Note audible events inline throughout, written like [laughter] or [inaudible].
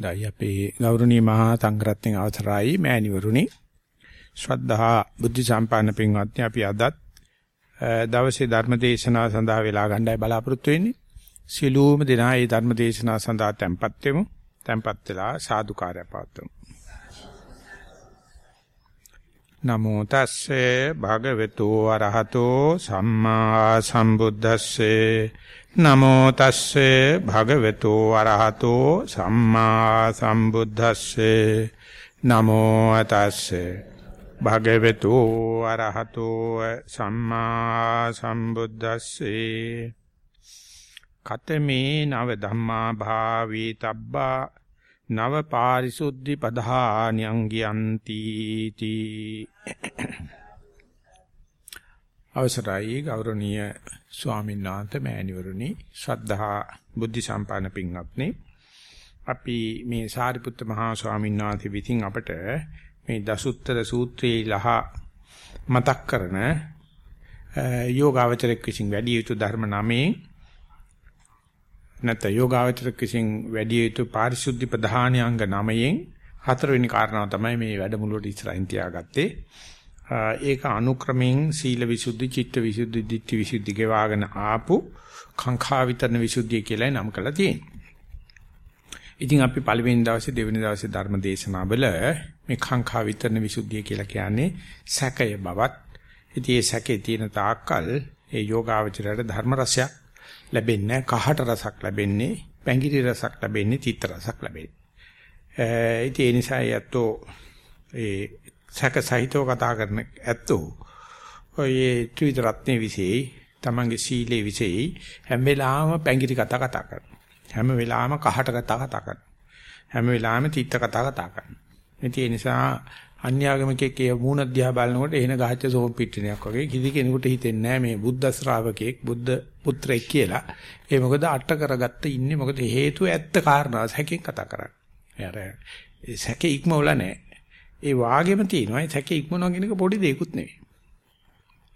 දයි අපේ ගෞරවනීය මහා සංඝරත්නයේ අවසරයි මෑණිවරුනි. ශ්‍රද්ධා බුද්ධ සම්පන්න පින්වත්නි අපි අදත් දවසේ ධර්ම දේශනාව සඳහා වෙලා ගන්නයි බලාපොරොත්තු වෙන්නේ. සිළුම දෙනා මේ ධර්ම දේශනාව සඳහා tempත් වෙමු. tempත් වෙලා සාදුකාරය පවත්වමු. නමෝ තස්සේ භගවතු වරහතෝ සම්මා සම්බුද්දස්සේ නමෝ තස්සේ භගවතු අරහතෝ සම්මා සම්බුද්දස්සේ. නමෝ තස්සේ භගවතු අරහතෝ සම්මා සම්බුද්දස්සේ. කතමේ නව ධම්මා භාවී තබ්බා නව පාරිසුද්ධි පධානියං ගියන්ති තී. අවසරයි ගෞරවනීය ස්වාමීන් වහන්සේ මෑණිවරුනි. ශ්‍රද්ධා බුද්ධ සම්පන්න පින්වත්නි. අපි මේ සාරිපුත්ත මහා ස්වාමීන් වහන්සේ විසින් අපට මේ දසුත්තර සූත්‍රයේ ලහ මතක් කරන යෝගාවචරයක් විසින් වැඩි යුතු ධර්ම නමේ නැත්නම් යෝගාවචරයක් විසින් වැඩි යුතු පාරිශුද්ධි ප්‍රධාන අංග නමයෙන් හතරවෙනි කාරණාව තමයි මේ වැඩමුළුවට ඉස්සරහින් තියාගත්තේ. ඒක අනුක්‍රමයෙන් සීල විසුද්ධි, චිත්ත විසුද්ධි, ditthi විසුද්ධි ගෙවාගෙන ආපු කාංකා විතරන විසුද්ධිය කියලා නම් කරලා තියෙනවා. ඉතින් අපි පළවෙනි දවසේ දෙවෙනි දවසේ ධර්ම දේශනාවල මේ කාංකා විතරන විසුද්ධිය කියලා කියන්නේ සැකය බවත්. ඉතින් ඒ සැකේ තියෙන තාක්කල් ඒ යෝගාවචරයට ධර්ම රසයක් ලැබෙන්නේ කහට රසක් ලැබෙන්නේ පැංගිරි රසක් ලැබෙන්නේ චිත්ත රසක් ලැබෙන්නේ. ඉතින් ඒ නිසා යැත්තෝ ඒ සැක සහිතව කතා කරන ඇත්තෝ ඔය ත්‍රිවිධ රත්නේ විශේෂයි තමන්ගේ සීලේ විශේෂයි හැම වෙලාවෙම පැංගිරි කතා කතා කරනවා හැම වෙලාවෙම කහට කතා කතා කරනවා හැම වෙලාවෙම තිත්ත කතා කතා කරනවා ඒ නිසා අන්‍යාගමිකයෙක් ඒ මූණ දිහා බලනකොට එන ගහච්ච සෝම් පිටිනියක් වගේ කිසි කෙනෙකුට හිතෙන්නේ නැහැ මේ බුද්ධ ශ්‍රාවකෙක් බුද්ධ පුත්‍රයෙක් කියලා. ඒ මොකද අට කරගත්ත ඉන්නේ මොකද හේතුව ඇත්ත කාරණා සැකෙන් කතා කරන්නේ. එයාර සැකේ ඉක්මවලා නැහැ. ඒ වාගෙම තියෙනවා. ඒ සැකේ ඉක්මනවා කියන එක පොඩි දෙයක්ුත් නෙවෙයි.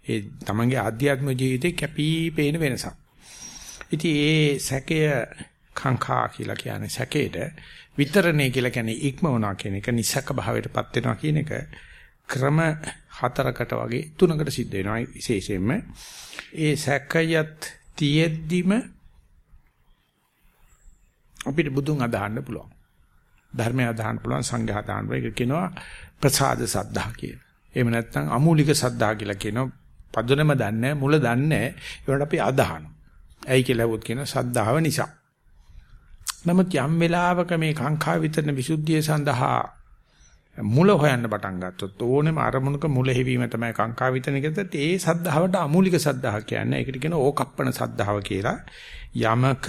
ඒ තමන්ගේ ආධ්‍යාත්ම ජීවිතේ කැපී පේන වෙනසක්. ඉතින් ඒ සැකය කාංකා කියලා කියන්නේ සැකේට විතරණේ කියලා කියන්නේ ඉක්මවනවා කියන එක නිසක භාවයටපත් වෙනවා කියන එක ක්‍රම හතරකට වගේ තුනකට සිද්ධ වෙනවා විශේෂයෙන්ම ඒ සැකයත් තියෙද්දිම අපිට බුදුන් අදහන්න පුළුවන් ධර්මය අදහන්න පුළුවන් සංඝයා අදහන්න පුළුවන් ඒක කියනවා ප්‍රසාද සද්ධා කියලා. එහෙම නැත්නම් අමූලික සද්ධා කියලා කියනවා. පදනම දන්නේ මුල දන්නේ ඒවට අපි අදහන. ඇයි කියලා වුත් කියන සද්ධාව නිසා. නමුත් යම් වෙලාවක මේ කාංකා විතරන විසුද්ධිය සඳහා මුල හොයන්න පටන් ගත්තොත් ඕනෙම අරමුණක මුල හැවීම තමයි කාංකා විතරන කියද්දත් ඒ සද්ධාවට අමූලික සද්ධාව කියන්නේ. ඒකට කියන ඕකප්පන සද්ධාව කියලා. යමක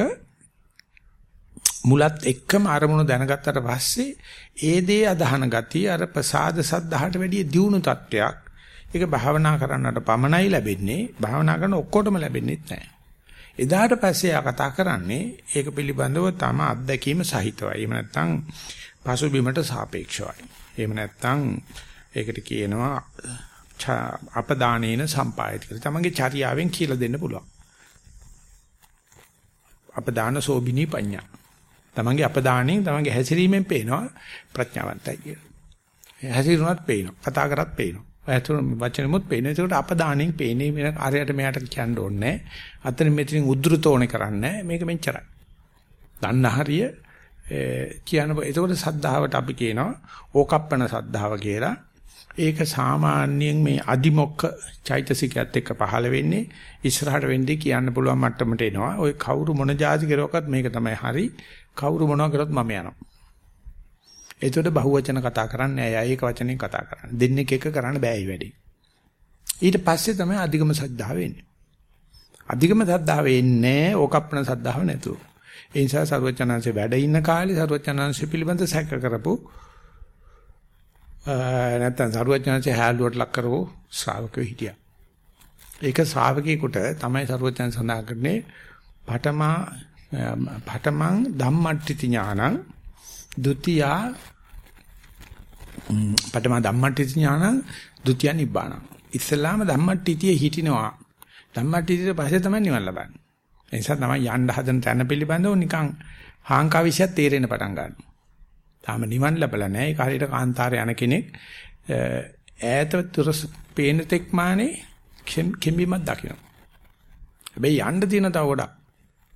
මුලත් එක්කම අරමුණු දැනගත්තට පස්සේ ඒ දේ අදහන ගතිය අර ප්‍රසාද සද්ධාහට වැඩිය දියුණු තත්වයක්. ඒක භාවනා කරන්නට පමණයි ලැබෙන්නේ. භාවනා කරන ඔක්කොටම ලැබෙන්නේ නැහැ. එදාට පස්සේ ආ කතා කරන්නේ ඒක පිළිබඳව තම අත්දැකීම සහිතවයි. එහෙම නැත්නම් පසුබිමට සාපේක්ෂවයි. එහෙම නැත්නම් ඒකට කියනවා අපදානේන සම්පායති කියලා. තමන්ගේ චර්යාවෙන් කියලා දෙන්න පුළුවන්. අපදාන සෝබිනී පඤ්ඤා තමන්ගේ අපදාණයෙන් තමන්ගේ හැසිරීමෙන් පේනවා ප්‍රඥාවන්තයි කියලා. හැසිරුණත් පේනවා. කතා කරත් පේනවා. ඇතුළ වචනෙමුත් පේනවා. ඒකට අපදාණයෙන් පේන්නේ මෙන්න අරයට මෙයාට කියන්න ඕනේ අතන මෙතනින් උද්දෘත ඕනේ කරන්නේ මේක මෙච්චරයි. දන්න හරිය කියන ඒකට සද්ධාවට අපි කියනවා ඕකප්පන සද්ධාව කියලා. ඒක සාමාන්‍යයෙන් මේ අදිමොක්ක චෛතසිකයත් එක්ක පහළ වෙන්නේ ඉස්සරහට වෙන්නේ කියන්න පුළුවන් මට්ටමට එනවා. ඔය කවුරු මොන જાති කරවකත් මේක තමයි හරි. කවුරු මොනවා කරොත් මම යනවා. ඒතකොට බහුවචන කතා කරන්නේ අය ඒක වචනෙන් කතා කරන්නේ. දෙන්නෙක් එක කරන්න බෑ මේ වැඩේ. ඊට පස්සේ තමයි අධිගම සද්ධාව එන්නේ. අධිගම සද්ධාව එන්නේ ඕකප්පන සද්ධාව නැතුව. ඒ නිසා සර්වචනංශේ වැඩ ඉන්න කාලේ සර්වචනංශේ පිළිබඳ සැක කරපු නැත්තම් සර්වචනංශේ හැලුවට ලක් කරවෝ ශ්‍රාවකයෝ හිටියා. ඒක ශ්‍රාවකයෙකුට තමයි සර්වචන සඳහන් කරන්නේ පඨමා පඨමං ධම්මට්ටි ඥානං ဒ ුතියා පඨම ධම්මට්ටි ඥානං ဒ ුතිය නිබ්බාණං ඉස්ලාම ධම්මට්ටිතිය හිටිනවා ධම්මට්ටිතිය පස්සේ තමයි නිවන් ලබන්නේ ඒ නිසා තමයි යන්න හදන තැන පිළිබඳව නිකන් හාංකාවිෂයක් තේරෙන්න පටන් ගන්නවා තාම නිවන් ලැබලා නැහැ. ඒක හරියට කාන්තාරේ යන කෙනෙක් ඈත තුරස් පේන තෙක් මානේ කෙම්බිමක් දකින්න. හැබැයි යන්න තියෙන තව ගොඩක්.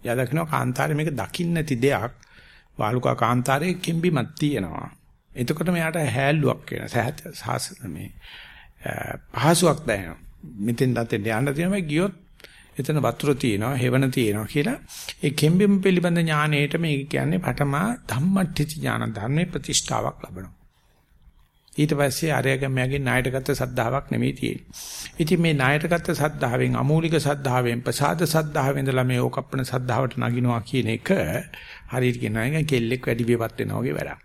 යා දකින්න කාන්තාරේ මේක දකින්න නැති දෙයක්. වාලුකා කාන්තාරේ කෙම්බිමක් තියෙනවා. එතකොට මෙයාට හැල්ලුවක් වෙන සහස මේ පහසුවක් දැනෙනවා. මෙතෙන් දතෙන් යන්න තියෙනවා ගියොත් එතන වතුර තියෙනවා, හෙවණ තියෙනවා කියලා ඒ කෙම්බෙම පිළිබඳ ඥාණයට මේක කියන්නේ පඨමා ධම්මට්ඨිති ඥාන ධර්මයේ ප්‍රතිෂ්ඨාවක් ලබනවා. ඊට පස්සේ ආර්යගම මෑගේ ණයට ගත්ත සද්ධාාවක් නෙමෙයි තියෙන්නේ. ඉතින් මේ ණයට ගත්ත සද්ධාවෙන් අමූලික සද්ධාවෙන් ප්‍රසාද සද්ධාවෙන් ඉඳලා මේ ඕකප්පන සද්ධාවට නගිනවා කියන එක හරියට කියනවා නම් කෙල්ලෙක් වැඩි වියපත් වෙනවා වගේ වැඩක්.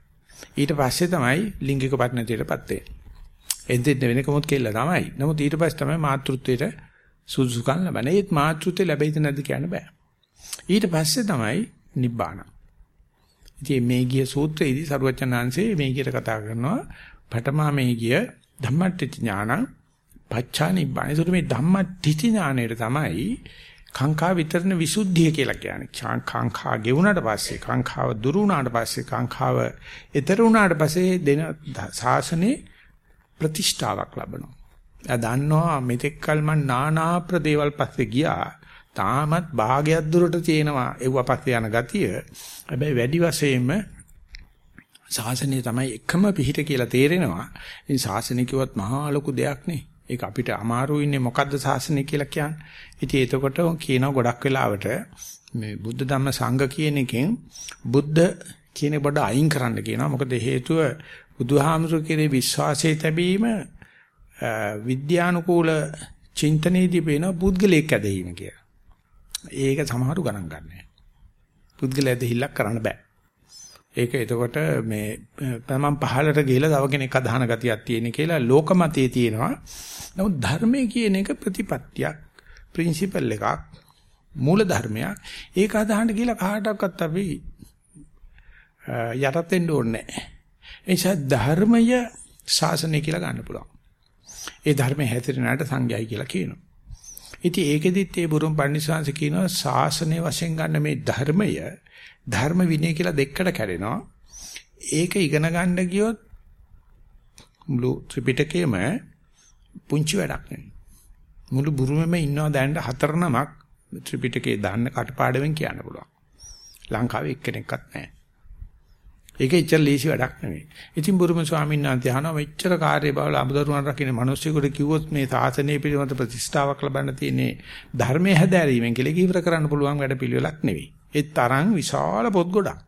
ඊට පස්සේ තමයි ලිංගික පරිණතියටපත් වෙන්නේ. එතෙන් වෙන කොමුත් කෙල්ල තමයි. නමුත් ඊට පස්සේ තමයි මාතෘත්වයට සුදුසුකම් ලැබෙන. ඒත් මාතෘත්වය ලැබෙයිද නැද්ද කියන්න බෑ. ඊට පස්සේ තමයි නිබ්බාන. ඉතින් මේ ගිය සූත්‍රයේදී සරුවචනාංශේ මේ ගියට කතා කරනවා පඨමා මේ ගිය ධම්මට්ටි ඥාන පච්චා නිබ්බාන. ඒකට මේ ධම්මට්ටි ඥානයට තමයි කාංකා විතරන විසුද්ධිය කියලා කියන්නේ. කාංකා ගෙවුනට පස්සේ කාංකාව දුරු වුණාට පස්සේ කාංකාව ඊතර වුණාට පස්සේ දෙන ශාසනේ ප්‍රතිෂ්ඨාවක් ලබනවා. එයා දන්නවා මෙතෙක් කල මං නානා ප්‍රදේවල් පස්සේ ගියා. තාමත් භාගයක් දුරට තියෙනවා ඒව පස්සේ යන ගතිය. හැබැයි වැඩි වශයෙන්ම ශාසනය තමයි එකම පිහිට කියලා තේරෙනවා. ඉතින් ශාසනය කිව්වත් මහා ලොකු දෙයක් නේ. ඒක අපිට අමාරු ඉන්නේ මොකද්ද ශාසනය කියලා කියන්නේ. ඉතින් එතකොට කියනවා ගොඩක් වෙලාවට මේ බුද්ධ ධම්ම සංඝ කියන එකෙන් බුද්ධ කියන බඩ අයින් කරන්න කියනවා. මොකද හේතුව බුදුහාමුදුරු කෙරේ විශ්වාසය තැබීම විද්‍යානුකූල චින්තනයේදී වෙන පුද්ගලයක් ඇදහිීම කියලා. ඒක සමහරු ගණන් ගන්නෑ. පුද්ගලයා දෙහිල්ලක් කරන්න බෑ. ඒක එතකොට මේ තමන් පහලට ගිහලා තව කෙනෙක් අදහන ගතියක් තියෙන කියලා ලෝකමතයේ තියෙනවා. නමුත් ධර්මයේ කියන එක ප්‍රතිපත්තියක්, ප්‍රින්සිපල් එකක්, මූල ධර්මයක්. ඒක අදහන්න කියලා කාටවත් අපි යටත් වෙන්න ඕනේ නැහැ. ඒ නිසා ධර්මය ශාසනය කියලා ගන්න පුළුවන්. ඒ ධර්මයේ හැතිරෙනාට සංඝයයි කියලා කියනවා. ඉතින් ඒකෙදිත් ඒ බුරුම් පන්සිවාංශ කියනවා ශාසනය වශයෙන් ගන්න මේ ධර්මය ධර්ම විනය කියලා දෙකට කැඩෙනවා. ඒක ඉගෙන ගන්න ගියොත් මුළු ත්‍රිපිටකයේම පුංචි වැඩක් නෙවෙයි. මුළු බුරුමෙම ඉන්නවා දැන් හතර නමක් ත්‍රිපිටකයේ දාන්න කටපාඩමෙන් කියන්න පුළුවන්. ලංකාවේ එක්කෙනෙක්වත් නැහැ. ඒක ඉච්චර ලීසි වැඩක් නෙවෙයි. ඉතින් බුරුම ස්වාමීන් වහන්සේ අහනවා මෙච්චර කාර්ය බහුල අමුදරුවන් රකින්න මිනිස්සුෙකුට කිව්වොත් මේ සාසනය පිළිබඳ ප්‍රතිෂ්ඨාවක් ලබන්න තියෙන්නේ ධර්මයේ හැදෑරීමෙන් කියලා කිවර කරන්න පුළුවන් වැඩ පිළිවෙලක් නෙවෙයි. ඒ තරම් විශාල පොත් ගොඩක්.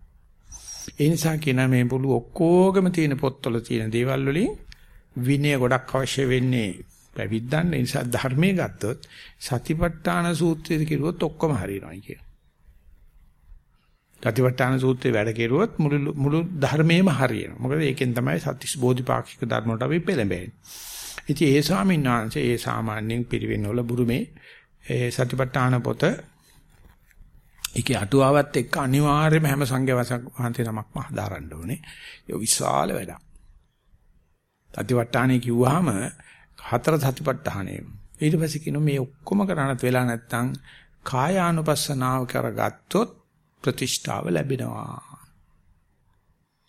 ඒ නිසා කියන මේ පුළු ඔක්කොගම තියෙන පොත්වල තියෙන දේවල් වලින් විනය ගොඩක් අවශ්‍ය වෙන්නේ පැවිද්දන් ඒ නිසා ධර්මයේ ගත්තොත් සතිපට්ඨාන සූත්‍රයේ කිරුවොත් ඔක්කොම හරියනවා කියන. සතිපට්ඨාන සූත්‍රයේ වැඩ කෙරුවොත් මුළු මුළු ධර්මයේම හරියනවා. මොකද ඒකෙන් තමයි සත්‍තිස් බෝධිපාක්ෂික ධර්ම වලට අපි පෙළඹෙන්නේ. ඉතින් ඒ ස්වාමීන් වහන්සේ ඒ සාමාන්‍යයෙන් පිරිවෙන් වල බුරුමේ ඒ සතිපට්ඨාන පොත ඒකේ අටුවාවත් එක්ක අනිවාර්යයෙන්ම හැම සංඝයා වහන්සේ නමක්ම හදාරන්න ඕනේ. ඒ විශාල වැඩක්. සතිපට්ඨානේ කිව්වහම හතර සතිපට්ඨානේ. ඊට පස්සේ කියනවා මේ ඔක්කොම කරණත් වෙලා නැත්නම් කායානුපස්සනාව කරගත්තොත් ප්‍රතිෂ්ඨාව ලැබෙනවා.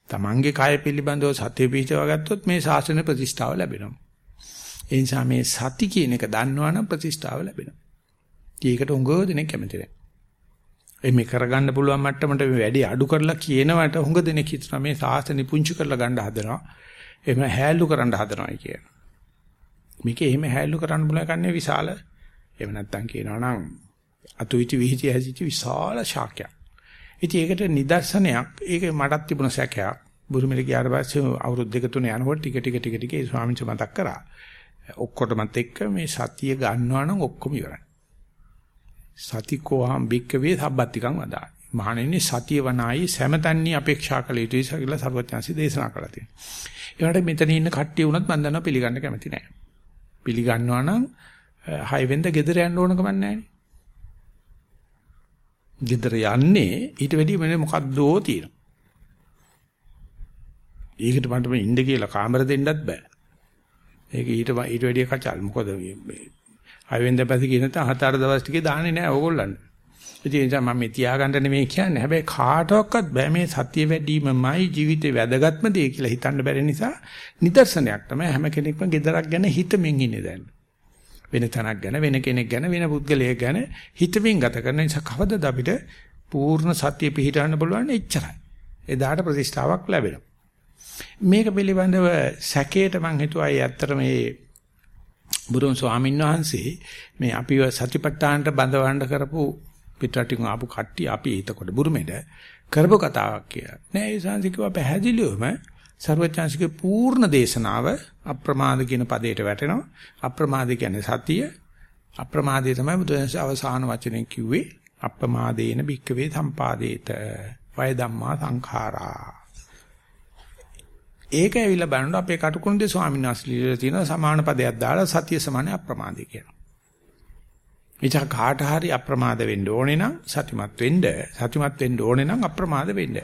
තමන්ගේ කය පිළිබඳව සතිය පිහිටව ගත්තොත් මේ ශාසන ප්‍රතිෂ්ඨාව ලැබෙනවා. ඒ නිසා මේ සති කියන එක දන්නවනම් ප්‍රතිෂ්ඨාව ලැබෙනවා. ඒකට උඟව දෙනෙක් කැමති නැහැ. එමේ කරගන්න පුළුවන් මට්ටමට මේ වැඩි අඩු කරලා කියනවට උඟ දෙනෙක් හිතනවා මේ ශාසන පුංචි කරලා ගන්න හදනවා. එහෙම හැලු කරන්න හදනවායි කියන. මේක එහෙම හැලු කරන්න බුල කන්නේ විශාල එහෙම නැත්තම් කියනවා නම් අතුවිති විහිති හැසිති විශාල ශාක්‍යයක්. ඉතින් ඒකට නිදර්ශනයක් ඒක මටත් තිබුණ සැකයක්. බුරුමිල ගියාට පස්සේ අවුරුදු දෙක තුන යනකොට ටික ටික ටික ටික ඒ ස්වාමීන් වහන්සේ මතක් කරා. ඔක්කොටමත් එක්ක මේ සතිය ගන්නවා නම් ඔක්කොම ඉවරයි. සතිකෝහම් බික්කවේ සබ්බත්තිකං වදා. මහණෙනි සතිය වනායි සෑමතන්නේ අපේක්ෂා කළ යුතුයි කියලා සර්වඥාන්සි දේශනා කළා තියෙනවා. ඒකට මෙතන ඉන්න කට්ටිය වුණත් මම දන්නවා පිළිගන්න කැමති නැහැ. පිළිගන්නවා නම් හයිවෙන්ද ගෙදර යන්න ඕන කමක් නැහැ. ගෙදර යන්නේ ඊට වැඩිය වෙන මොකද්දෝ තියෙනවා. ඒකට මට මේ ඉන්න කියලා කාමර දෙන්නත් බෑ. ඒක ඊට ඊට වැඩිය කචල්. මොකද මේ හයිවෙන්ද පැති කියන තා හතර දවස් ටිකේ දාන්නේ නැහැ ඕගොල්ලන්ට. ඉතින් ඒ නිසා මම මේ තියාගන්න නෙමෙයි කියන්නේ. හැබැයි කාටවත් බෑ මේ සත්‍ය වැඩිමමයි ජීවිතේ වැදගත්ම දේ කියලා හිතන්න බැරි නිසා නිදර්ශනයක් තමයි හැම කෙනෙක්ම gedarak ගැන හිතමින් ඉන්නේ දැන්. වෙන තැනක් ගැන වෙන කෙනෙක් ගැන වෙන පුද්ගලයෙක් ගැන හිතමින් ගත කරන නිසා කවදද අපිට පූර්ණ සත්‍ය පිහිටවන්න පුළුවන් එච්චරයි. එදාට ප්‍රතිෂ්ඨාවක් ලැබෙනවා. මේක පිළිබඳව සැකයට මම හිතුවා ඒ ඇත්තට මේ බුදුන් ස්වාමීන් වහන්සේ මේ අපිව සතිපට්ඨානට බඳවන්න කරපු පිටරටින් ආපු කට්ටිය අපි එතකොට බුරුමෙඩ කරපු කතාවක් කියලා. නෑ ඒ සංසිකව පැහැදිලිවම ਸਰවඥාන්සිකේ පූර්ණ දේශනාව අප්‍රමාද කියන පදයට වැටෙනවා. අප්‍රමාද කියන්නේ සතිය. අප්‍රමාදයේ තමයි බුදුන්සේ අවසාන වචනේ කිව්වේ. අප්‍රමාදේන භික්කවේ සම්පාදේත. වය ධම්මා සංඛාරා. ඒක ඇවිල්ලා බලනකොට අපේ කටුකුරුන්දේ ස්වාමීන් වහන්සේ ලියලා තියෙන සමාන පදයක් දාලා සතිය සමාන අප්‍රමාදේ කියනවා. එචා කාට හරි අප්‍රමාද වෙන්න ඕනේ නම් සතිමත් වෙන්න සතිමත් වෙන්න ඕනේ නම් අප්‍රමාද වෙන්න.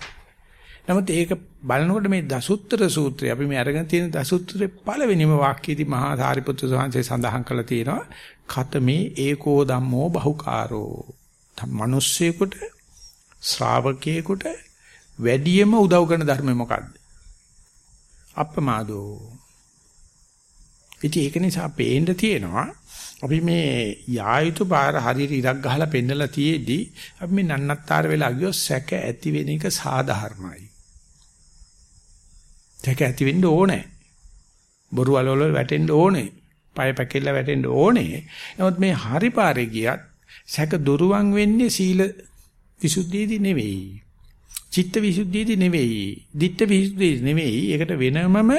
නමුත් ඒක බලනකොට මේ දසුත්තර සූත්‍රය අපි මේ අරගෙන තියෙන දසුත්‍රයේ පළවෙනිම වාක්‍යයේදී මහා සාරිපුත්‍ර ස්වාමීන් සඳහන් කළා තියෙනවා කතමේ ඒකෝ ධම්මෝ බහුකාරෝ. මිනිස්සෙකුට ශ්‍රාවකයෙකුට වැඩියම උදව් කරන ධර්මය මොකද්ද? අප්‍රමාදෝ. ඉතින් ඒක නිසා පේන්න තියෙනවා අපි මේ යායුතු පාර හරියට ඉරක් ගහලා පෙන්නලා තියේදී අපි මේ නන්නත්තර වෙලා ගියොත් සැක ඇති වෙන එක සාධාරණයි. සැක ඇති වෙන්න ඕනේ. බොරු වලවල වැටෙන්න ඕනේ. පය පැකිල්ල වැටෙන්න ඕනේ. නමුත් මේ හරි පාරේ ගියත් සැක දුරුවන් වෙන්නේ සීල විසුද්ධියේදී නෙවෙයි. චිත්ත විසුද්ධියේදී නෙවෙයි. දිට්ඨ විසුද්ධියේදී නෙවෙයි. ඒකට වෙනමම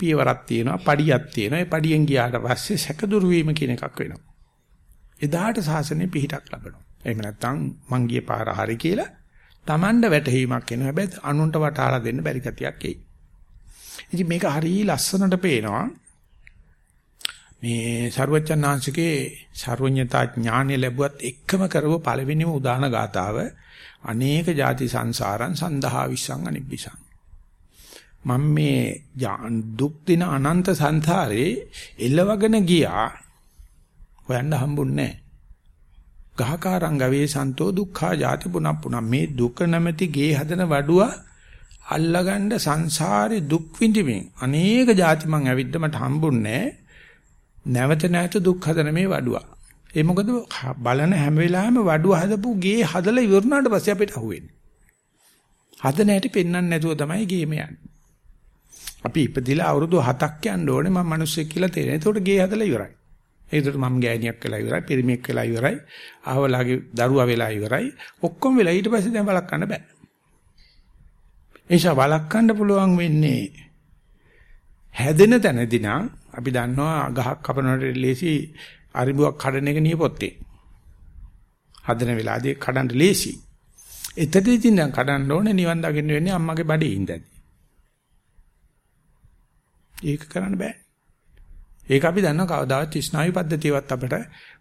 පියවරක් තියෙනවා, පඩියක් තියෙනවා. ඒ පඩියෙන් ගියාට පස්සේ සැකදුරු වීම කියන එකක් වෙනවා. එදාට සාසනේ පිහිටක් ලැබෙනවා. එහෙම නැත්නම් මං ගියේ පාර හරි කියලා Tamanda වැටහීමක් එනවා. හැබැයි අනුන්ට වටහලා දෙන්න බැරි ගතියක් එයි. ඉතින් මේක හරිය ලස්සනට පේනවා. මේ සරුවච්චන් ආංශිකේ සර්වඥතා ඥානය ලැබුවත් එකම කරව පළවෙනිම උදාන ගාතාව අනේක ಜಾති සංසාරං සන්දහා විසං අනිබ්බිසං. මම මේ දුක් දින අනන්ත සංසාරේ එළවගෙන ගියා. හොයන්න හම්බුන්නේ ගහකාරං ගවේ සන්තෝ දුක්ඛා ಜಾති පුනප්පුනම් මේ දුක නැමැති ගේ හදන වඩුවා අල්ලගන්න සංසාරේ දුක් විඳින්න අනේක ಜಾති මං ඇවිද්ද මට හම්බුන්නේ නැහැ නැවත නැවත දුක් හදන මේ වඩුව. ඒ මොකද බලන හැම වෙලාවෙම වඩුව හදපු ගේ හදලා ඉවරනාට පස්සේ අපිට අහුවෙන්නේ. හදන හැටි පෙන්වන්න නැතුව තමයි ගේම යන්නේ. අපි ඉපදිලා අවුරුදු 7ක් යන්න ඕනේ මම මිනිස්සෙක් කියලා තේරෙන. ඒකට ගේ හදලා ඉවරයි. ඒකට මම ගෑණියක් වෙලා ඉවරයි, පිරිමියෙක් වෙලා ඉවරයි, ආවලාගේ දරුවා වෙලා ඉවරයි. ඔක්කොම වෙලා ඊට පස්සේ දැන් වළක්වන්න බෑ. ඒෂා වළක්වන්න පුළුවන් වෙන්නේ හැදෙන තැනදී නම් අපි දන්නවා ගහක් කපනකොට ලේසි අරිඹුවක් කඩන එක නියපොත්තේ. හදන වෙලාවදී කඩන්න ලේසි. එතනදී ඉතින් කඩන්න ඕනේ නිවන් දකින්න වෙන්නේ අම්මගේ බඩේ ඉඳන්. ඒක කරන්න බෑ. ඒක අපි දන්නවා කවදාවත් ස්නායු පද්ධතියවත් අපිට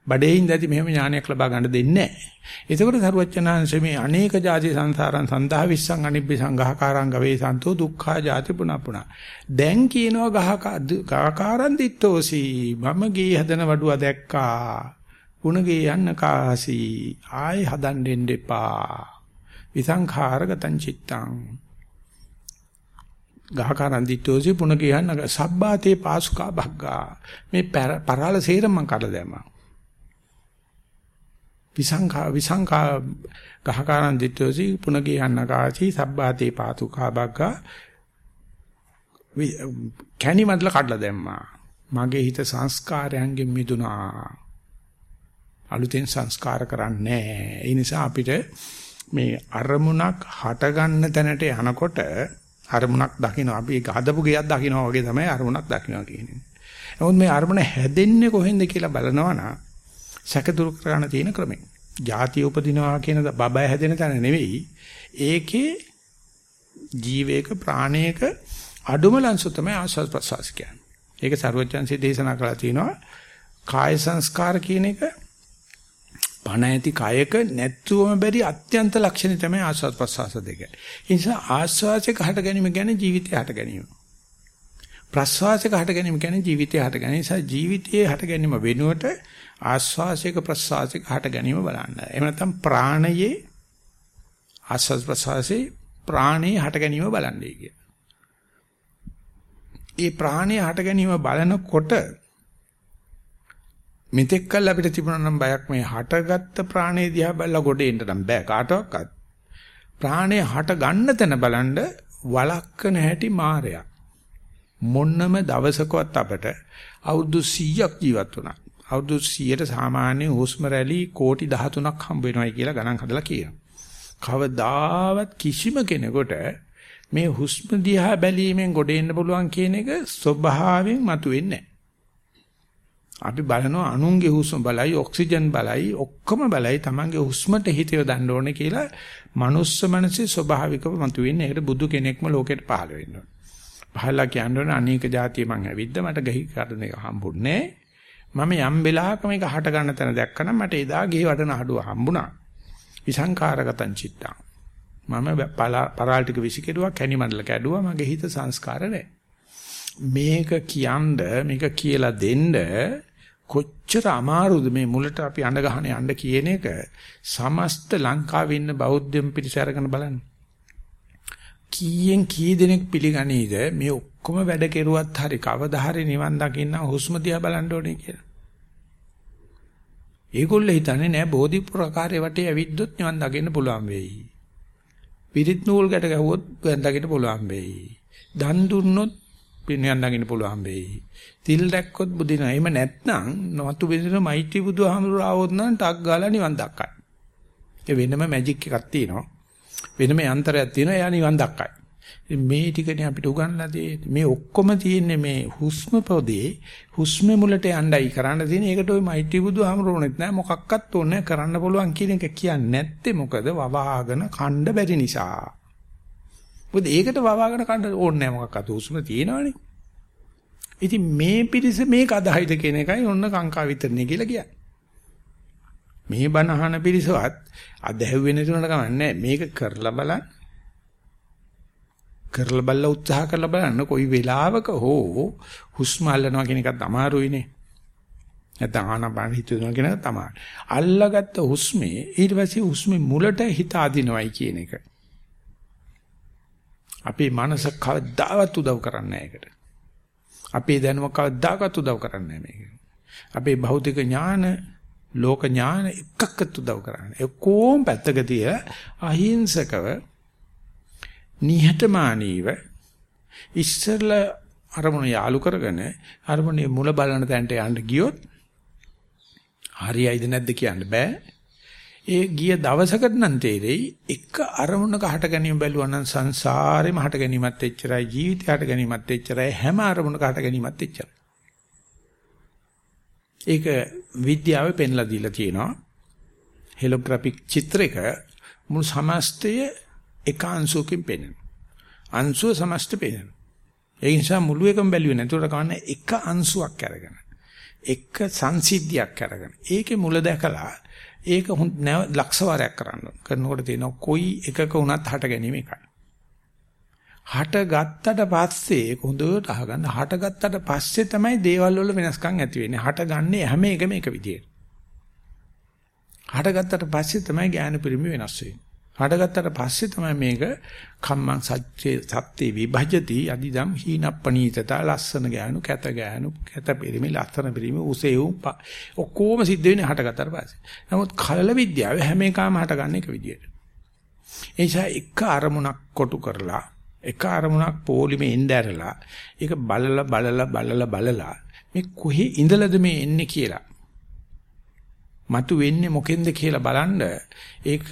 බඩේ ඉඳදී මෙහෙම ඥානයක් ලබා ගන්න දෙන්නේ නැහැ. එතකොට සරුවචනාංශ මේ අනේක ಜಾති සංසාරං සන්දහා විස්සං අනිබ්බි සංඝාකාරං ගවේ සන්තෝ දුක්ඛා ಜಾති පුනපුනා. දැන් කියනවා ගහකාරං දිත්තෝසි මම ගේ හදන වඩුව දැක්කා. පුණගේ යන්න කාසි ආයි හදන්න දෙන්න එපා. විසංඛාරගතං චිත්තං ගහකරන්දිට්ඨෝසි පුණ කියන්න සබ්බාතේ පාසුකා භග්ගා. මේ පරාල සේරම මම කඩලා දැම්මා. විසංඛා විසංඛා ගහකරන්දිට්ඨෝසි පුණ කියන්න කාචි සබ්බාතේ පාසුකා භග්ගා. කැණි මඩල කඩලා දැම්මා. මගේ හිත සංස්කාරයන්ගෙන් මිදුණා. අලුතෙන් සංස්කාර කරන්නේ ඒ නිසා අපිට මේ අරමුණක් හට ගන්න තැනට යනකොට අරමුණක් දකින්න අපි හදපු ගයක් දකින්නවා වගේ තමයි අරමුණක් දකින්නවා කියන්නේ. නමුත් මේ අරමුණ හැදෙන්නේ කොහෙන්ද කියලා බලනවා නම් සැකදුරු කරන්න තියෙන ක්‍රමය. ಜಾති උපදිනවා කියන බබය හැදෙන තැන නෙවෙයි. ඒකේ ජීවේක ප්‍රාණයක අඩුම ලංසු තමයි ආස්වාද ප්‍රසවාස කියන්නේ. ඒක ਸਰවඥාන්සේ දේශනා කරලා තිනවා කාය සංස්කාර කියන එක පණ ඇති කයක නැත්තුවම බැරි අත්‍යන්ත ලක්ෂණ තමයි ආස්වාද ප්‍රසආස දෙක. ඒ නිසා ආස්වාසයක හට ගැනීම කියන්නේ ජීවිතය හට ගැනීම. ප්‍රස්වාසයක හට ගැනීම කියන්නේ ජීවිතයේ හට ගැනීම නිසා ජීවිතයේ හට ගැනීම වෙනුවට ආස්වාසයක ප්‍රස්වාසයක හට ගැනීම බලන්න. එහෙම නැත්නම් ප්‍රාණයේ ආස්වාස් ප්‍රස්වාසයේ ප්‍රාණයේ හට ගැනීම බලන්නයි කිය. ඒ ප්‍රාණයේ හට ගැනීම බලනකොට මෙතෙක් කල් අපිට තිබුණා නම් බයක් මේ හටගත්ත ප්‍රාණය දිහා බලලා ගොඩ එන්න නම් බෑ කාටවත්. ප්‍රාණය හට ගන්න තැන බලන්න වළක්කන හැටි මායයක්. මොන්නම දවසකවත් අපට අවුරුදු 100ක් ජීවත් වුණා. අවුරුදු 100ට සාමාන්‍ය හුස්ම රැලි කෝටි 13ක් හම්බ වෙනවයි කියලා ගණන් හදලා කියනවා. කවදාවත් කිසිම කෙනෙකුට මේ හුස්ම දිහා බැලීමෙන් ගොඩ එන්න පුළුවන් කියන එක ස්වභාවයෙන් මතුවෙන්නේ අපි බලනවා අනුන්ගේ හුස්ම බලයි ඔක්සිජන් බලයි ඔක්කොම බලයි Tamange හුස්මට හිත යොදන්න ඕනේ කියලා මනුස්ස මනසේ ස්වභාවිකව මතුවෙන්නේ. ඒකට බුදු කෙනෙක්ම ලෝකෙට පහළ වෙන්න ඕනේ. පහළලා කියන්නේ අනේක જાතිය මං ඇවිද්ද මට ගහි කරන එක හම්බුන්නේ මම යම් වෙලාවක මේක හට ගන්න තැන දැක්කනම් මට එදා ගිහි වඩන අඩුව හම්බුණා විසංකාරගතං චිත්තං මම පරාල් ටික විසිකරුවා කැණි මණ්ඩල කැඩුවා මගේ හිත සංස්කාර නැහැ මේක කියන්න මේක කියලා දෙන්න කොච්චර අමාරුද මේ මුලට අපි අඬ ගහන යන්න කියන එක සමස්ත ලංකාවේ ඉන්න බෞද්ධයන් පිරිස අරගෙන බලන්න කීයෙන් කී දෙනෙක් පිළිගනීද මේ ඔක්කොම වැඩ කෙරුවත් හරි කවදා හරි නිවන් දකින්න හුස්ම දිහා බලන්න ඕනේ කියලා. ඒගොල්ලෝ හිතන්නේ නෑ බෝධි ප්‍රකාරයේ වටේ ඇවිද්දොත් නිවන් දකින්න පුළුවන් වෙයි. පිරිත් නූල් ගැට ගැහුවොත් නිවන් දකින්න පුළුවන් වෙයි. දන් දුන්නොත් නිවන් දකින්න පුළුවන් වෙයි. තිල් දැක්කොත් බුදින. එහෙම නැත්නම් නොතු බෙදෙන මෛත්‍රී බුදුහාමුදුරුවෝ ආවොත් නම් ටක් ගාලා නිවන් දක්කයි. ඒ වෙනම මැජික් එකක් තියෙනවා. වෙනම යන්ත්‍රයක් තියෙනවා එයා නිවන් දක්කයි. මේ ටිකනේ අපිට උගන්ලා තියෙන්නේ. මේ ඔක්කොම තියෙන්නේ මේ හුස්ම පොදේ හුස්ම මුලට යණ්ඩයි කරන්න තියෙන. ඒකට ওই මෛත්‍රී බුදුහාමරෝනෙත් නෑ මොකක්වත් ඕනේ කරන්න පුළුවන් කියන එක කියන්නේ නැත්තේ මොකද? වවාගෙන කණ්ඩ බැරි නිසා. මොකද ඒකට වවාගෙන කණ්ඩ ඕනේ නෑ මොකක්වත් හුස්ම තියෙනවනේ. ඉතින් මේ පිරිස මේක අදහයිද කියන එකයි ඔන්න කාංකා විතරනේ කියලා කියන්නේ. මේ බණහන පිරිසවත් අදහැව්වේ නැතුනට කමන්නේ මේක කරලා බලන්න. කරලා බලලා උත්සාහ කරලා බලන්න කොයි වෙලාවක හෝ හුස්ම අල්ලනවා කියන එකත් අමාරුයිනේ. නැත්නම් ආනපාන හිතනවා කියන එක තමයි. අල්ලගත්ත හුස්මේ ඊට පස්සේ හුස්මේ මුලට හිත අදිනවයි කියන එක. අපේ මනස කවදාවත් උදව් කරන්නේ නැහැ ඒකට. අපේ දැනුම කවදාකවත් උදව් කරන්නේ නැහැ මේක. අපේ භෞතික ඥාන ලෝක ඥාන එකක්වත් උදව් කරන්නේ. ඔක්කොම පැත්තක තියලා අහිංසකව නිහතමානීව ඉස්සරලා අරමුණ යාලු කරගෙන අරමුණේ මුල බලන තැනට යන්න ගියොත් හරියයිද නැද්ද කියන්න බෑ. ඒ ගිය දවසකට නම් තේරෙයි එක අරමුණක හට ගැනීම බැලුවා නම් සංසාරේම හට ගැනීමත් එච්චරයි ජීවිතය හට ගැනීමත් එච්චරයි හැම අරමුණක හට ගැනීමත් එච්චරයි. ඒක විද්‍යාවේ පෙන්ලා දීලා තියෙනවා. හෙලෝග්‍රැෆික් චිත්‍රයක මුළු සමස්තය එක අංශුවකින් පෙනෙන. අංශුව සමස්ත පෙනෙන. ඒ නිසා මුළු එකම බැලුවේ නැතුවට කවන්න එක අංශුවක් අරගෙන. එක සංසිද්ධියක් අරගෙන. ඒකේ මුල දැකලා ඒක ලක්ෂ වාරයක් කරන්න. කරනකොට තියෙනවා කොයි එකක වුණත් හට ගැනීම එකයි. හට ගත්තට පස්සේ හොඳට අහගන්න හට ගත්තට පස්සේ තමයි දේවල් වල වෙනස්කම් ඇති වෙන්නේ. හට ගන්නේ හැම එකම එක විදියට. හට ගත්තට පස්සේ තමයි ඥාන පරිමි වෙනස් වෙන්නේ. හට ගත්තට පස්සේ තමයි මේක කම්මං සත්‍යේ සත්‍යේ විභජති අදිදම් හීනප්පනීතත ලස්සන ගෑනු කැත ගෑනු කැත පරිමි ලස්සන පරිමි උසේ ඔක්කොම සිද්ධ වෙන්නේ හට ගත්තට පස්සේ. නමුත් කලල විද්‍යාවේ හැම එකම හට ගන්න එක විදියට. ඒ නිසා එක අරමුණක් කොටු කරලා එක අරමුණක් පොලිමේ එන්න ඇරලා ඒක බලලා බලලා බලලා බලලා මේ කොහේ ඉඳලාද මේ එන්නේ කියලා මතු වෙන්නේ මොකෙන්ද කියලා බලන්න ඒක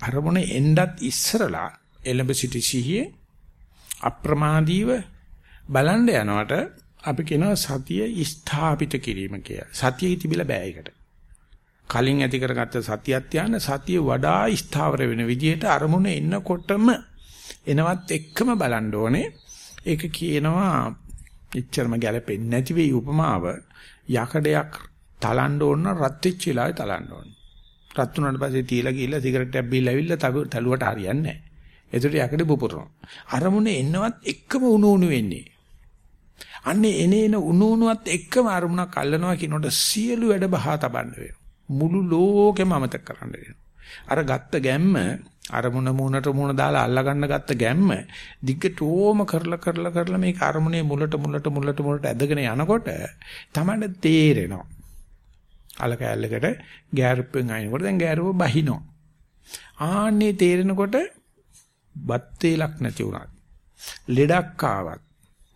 අරමුණ එන්නත් ඉස්සරලා එළඹ සිටි සිහියේ අප්‍රමාදීව බලන්න යනකොට අපි කියනවා සතිය ස්ථාපිත කිරීම කියලා. සතිය තිබිලා බෑ ඒකට. කලින් ඇති කරගත්ත සතියක් තියන්න සතිය වඩා ස්ථාවර වෙන විදිහට අරමුණ එන්නකොටම එනවත් එක්කම බලන්න ඕනේ. ඒක කියනවා එච්චරම ගැලපෙන්නේ නැති වෙයි උපමාව යකඩයක් තලන්න ඕන රත් වෙච්ච වෙලාවේ තලන්න ඕන. රත් වුණාට පස්සේ තියලා ගිහලා සිගරට් එකක් බීලා ඇවිල්ලා තලුවට හරියන්නේ නැහැ. ඒකට යකඩ පුපුරනවා. අරමුණේ එන්නවත් එක්කම උණු උණු වෙන්නේ. අන්නේ එනේන උණු උණුවත් එක්කම අරමුණක් අල්ලනවා කියනකොට සියලු වැඩ බහා තබන්න වෙනවා. මුළු ලෝකෙම අමතක කරන්න වෙනවා. අර ගත්ත ගැම්ම අරමුණ මූණට මූණ දාලා අල්ලගන්න ගත්ත ගැම්ම දිගටම කරලා කරලා කරලා මේක අරමුණේ මුලට මුලට මුලට මුලට ඇදගෙන යනකොට තමයි තේරෙනවා. අල කැලලකට ගෑරුප්පෙන් අයින්කොට දැන් ගෑරුව බහිනවා. ආන්නේ තේරෙනකොට බත් වේලක් නැති වුණත් ලෙඩක් ආවත්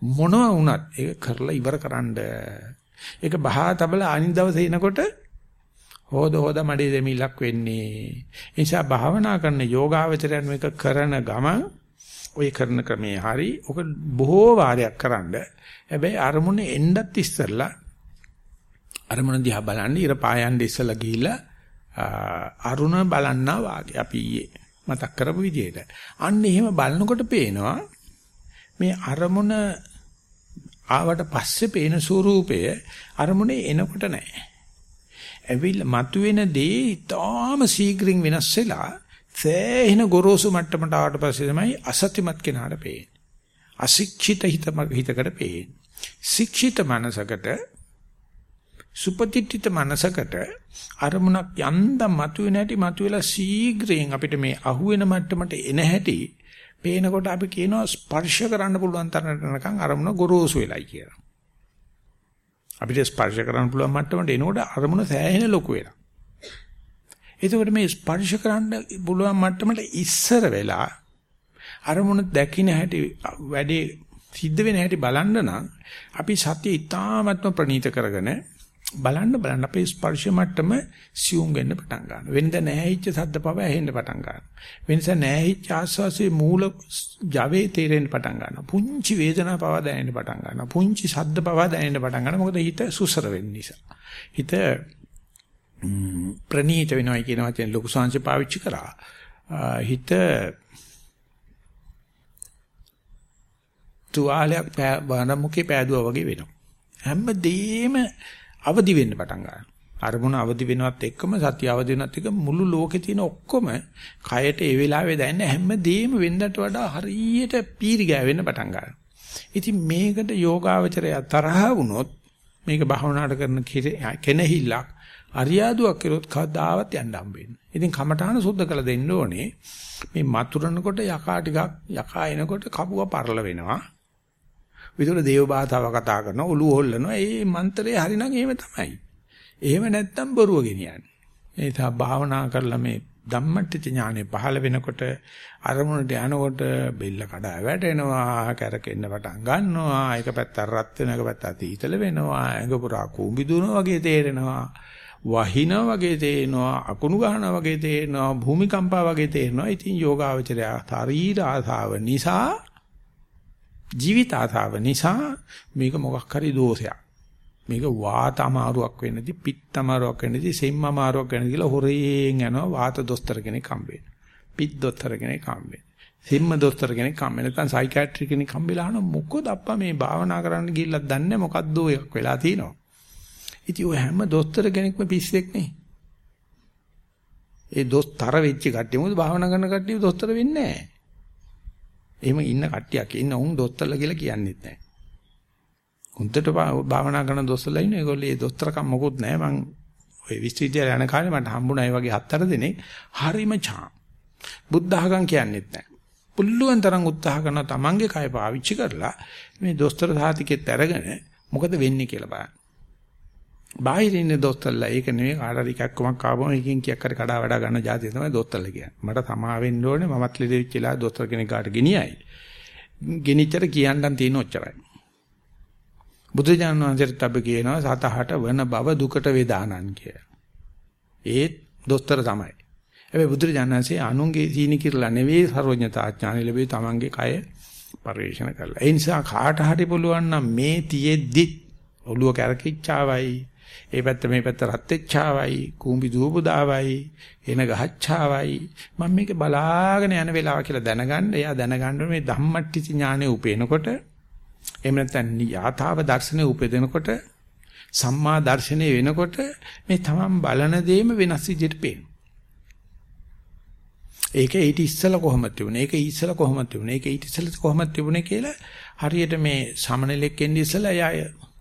මොනවා වුණත් ඒක කරලා ඉවර කරන්න. ඒක බහා තබලා අනිත් දවසේ එනකොට හොද හොද මඩේ දෙමිලක් වෙන්නේ. ඒ නිසා භාවනා කරන යෝගාවචරයන් මේක කරන ගමන් ඔය කරන ක්‍රමේ හරි ඔක බොහෝ වාරයක් කරන්න. හැබැයි අරමුණේ එන්නත් ඉස්සෙල්ලා අරමුණ දිහා බලන්න ඉර පායන්න ඉස්සෙල්ලා ගිහිල්ලා අරුණ බලන්නා වාගේ අපි ඊයේ මතක් කරපු විදිහට. අන්න එහෙම බලනකොට පේනවා මේ අරමුණ ආවට පස්සේ පේන ස්වරූපය අරමුණේ එනකොට නැහැ. ඇවිල්ලා මතුවෙන දේ ඊටාම ශීඝ්‍රින් වෙනස් වෙලා සෑහෙන ගොරෝසු මට්ටමට ආවට පස්සේ තමයි අසත්‍යමත් කෙනාට පේන්නේ. අශික්ෂිත හිතකට පේන්නේ. ශික්ෂිත මනසකට සුපතිත්‍ිත මනසකට අරමුණක් යන්දම් මතුවෙන හැටි මතුවෙලා ශීඝ්‍රයෙන් අපිට මේ අහුවෙන මට්ටමට එන හැටි පේනකොට අපි කියනවා ස්පර්ශ කරන්න පුළුවන් තරමට නිකන් අරමුණ ගොරෝසු වෙලයි කියලා. අපිට ස්පර්ශ කරන්න පුළුවන් මට්ටමට එනකොට අරමුණ සෑහෙන ලොකු වෙනවා. එතකොට මේ ස්පර්ශ කරන්න පුළුවන් මට්ටමට ඉස්සර වෙලා අරමුණ දැකින හැටි වැඩි සිද්ධ වෙන හැටි බලන්න නම් අපි සතිය ඉතාමත්ම ප්‍රනීත කරගෙන බලන්න බලන්න අපේ ස්පර්ශ මට්ටම සියුම් වෙන්න පටන් ගන්නවා. වෙනද නැහැච්ච සද්ද පව ඇහෙන්න පටන් ගන්නවා. වෙනස නැහැච්ච ආස්වාසේ මූල ජවේ තේරෙන්න පටන් ගන්නවා. පුංචි වේදනා පව දැනෙන්න පටන් ගන්නවා. පුංචි සද්ද පව දැනෙන්න පටන් ගන්නවා. මොකද හිත සුසර වෙන්න නිසා. හිත ප්‍රනීත වෙනවා කියන වචෙන් ලොකු සංශ පාවිච්චි කරා. හිත තුවාලයක් වනමුකේ පෑදුවා වගේ වෙනවා. හැමදේම අවදි වෙන්න පටන් ගන්නවා. අරමුණ අවදි වෙනවත් එක්කම සතිය අවදි වෙනවත් එක්ක මුළු ලෝකේ තියෙන ඔක්කොම කයට ඒ වෙලාවේ දැනෙන හැමදේම වෙනදට වඩා හරියට පීරි ගෑවෙන්න පටන් ගන්නවා. ඉතින් මේකට යෝගාවචරය තරහ වුණොත් මේක භවනාට කරන කෙනහිල්ලක් අරියාදුවක් කරොත් කවදාවත් යන්න හම්බෙන්නේ. ඉතින් කමඨාන සුද්ධ කළ දෙන්න ඕනේ. මේ මතුරනකොට යකා ටිකක් යකා එනකොට කපුව පරල වෙනවා. විතර දේව භාෂාව කතා කරනවා ඔළුව හොල්ලනවා. ඒ මන්ත්‍රය හරිනම් එහෙම තමයි. එහෙම නැත්තම් බොරුව ගෙනියන්නේ. ඒ නිසා භාවනා කරලා මේ ධම්මට්ටි ඥානෙ පහළ වෙනකොට අරමුණට යනකොට බෙල්ල කඩා වැටෙනවා, කැරකෙන්න පටන් ගන්නවා, එක පැත්තක් රත් වෙන එක පැත්තක් තීතල වෙනවා, ඇඟ පුරා කූඹි දුවනවා වගේ තේරෙනවා. වහිනා වගේ තේරෙනවා, අකුණු ගන්නවා වගේ තේරෙනවා, භූමිකම්පා වගේ තේරෙනවා. ඉතින් යෝගාවචරය ශරීර ආසාව නිසා ජීවිත ආසාව නිසා මේක මොකක් හරි දෝෂයක්. මේක වාත අමාරුවක් වෙන්නදී, පිත්ත අමාරුවක් වෙන්නදී, සෙම් අමාරුවක් වෙන්නදී කියලා හොරෙන් යනවා වාත දොස්තර කෙනෙක් හම්බෙන්න. පිත් දොස්තර කෙනෙක් හම්බෙන්න. සෙම්ම දොස්තර කෙනෙක් හම්බෙන්න. නැත්නම් සයිකියාට්‍රි කෙනෙක් හම්බෙලා අහන මොකද අප්පා මේ භාවනා කරන්න ගිහිල්ලා දන්නේ මොකද්ද එකක් වෙලා තියෙනවා. ඉතින් ඔය හැම දොස්තර කෙනෙක්ම පිස්සෙක් නේ. ඒ දොස්තර වෙච්ච කට්ටිය මොකද භාවනා කරන කට්ටිය දොස්තර වෙන්නේ නැහැ. එහෙම ඉන්න කට්ටියක් ඉන්න උන් දොස්තරලා කියලා කියන්නේත් නැහැ. උන්ට භාවනා කරන දොස්තරලා ඉන්න ඒගොල්ලෝ ඒ දොස්තරකම් මොකුත් නැහැ. මං ඔය විශ්වවිද්‍යාලය යන කාලේ මට හම්බුණා ඒ වගේ හතර දෙනෙක් හරිම චාම්. බුද්ධහගම් කියන්නේත් නැහැ. පුළුවන් තරම් උත්සාහ කරන තමන්ගේ කය පාවිච්චි කරලා මේ දොස්තර සාතිකෙත් අරගෙන මොකද වෙන්නේ කියලා බලන්න. බාහිර ඉන්න දොස්තරලා ඒක නෙමෙයි කාට හරි එකක් කොමක් ආවම එකකින් කියක් හරි කඩා වඩා ගන්න જાතිය තමයි දොස්තරලා කියන්නේ. මට සමා වෙන්න ඕනේ මමත් ලෙඩෙච්ච වෙලාව දොස්තර කෙනෙක් ගාට ගෙනියයි. ගෙනිච්චර කියන්නම් තියෙන ඔච්චරයි. බුදුජානක වහන්සේට අපි කියනවා සතහට වන බව දුකට වේදානන් කිය. ඒත් දොස්තර තමයි. හැබැයි බුදුරජාණන්සේ අනුන්ගේ සීනි කිරලා නෙවෙයි සර්වඥතා ඥානෙ ලැබෙයි තමන්ගේ කය පරිශන කරලා. ඒ නිසා කාට හරි පුළුවන් නම් මේ තියෙද්දි ඔළුව කැරකිච්චාවයි ඒ පැත්ත මේ පැත්ත රත් වෙච්චාවයි කූඹි දූපුදාවයි එන ගහච්චාවයි මම මේක බලාගෙන යන වෙලාව කියලා දැනගන්න එයා දැනගන්න මේ ධම්මට්ටි ඥානෙ උපේනකොට එහෙම නැත්නම් යථාව දර්ශනේ උපදිනකොට සම්මා දර්ශනේ වෙනකොට මේ තමන් බලන දෙයම වෙනස් විදිහට පේනවා ඒක ඊට ඉස්සෙල්ලා කොහොමද තිබුණේ? ඒක ඉස්සෙල්ලා කොහොමද තිබුණේ? ඒක ඊට ඉස්සෙල්ලා කොහොමද තිබුණේ කියලා හරියට මේ සමනලෙක් එන්නේ ඉස්සෙල්ලා යා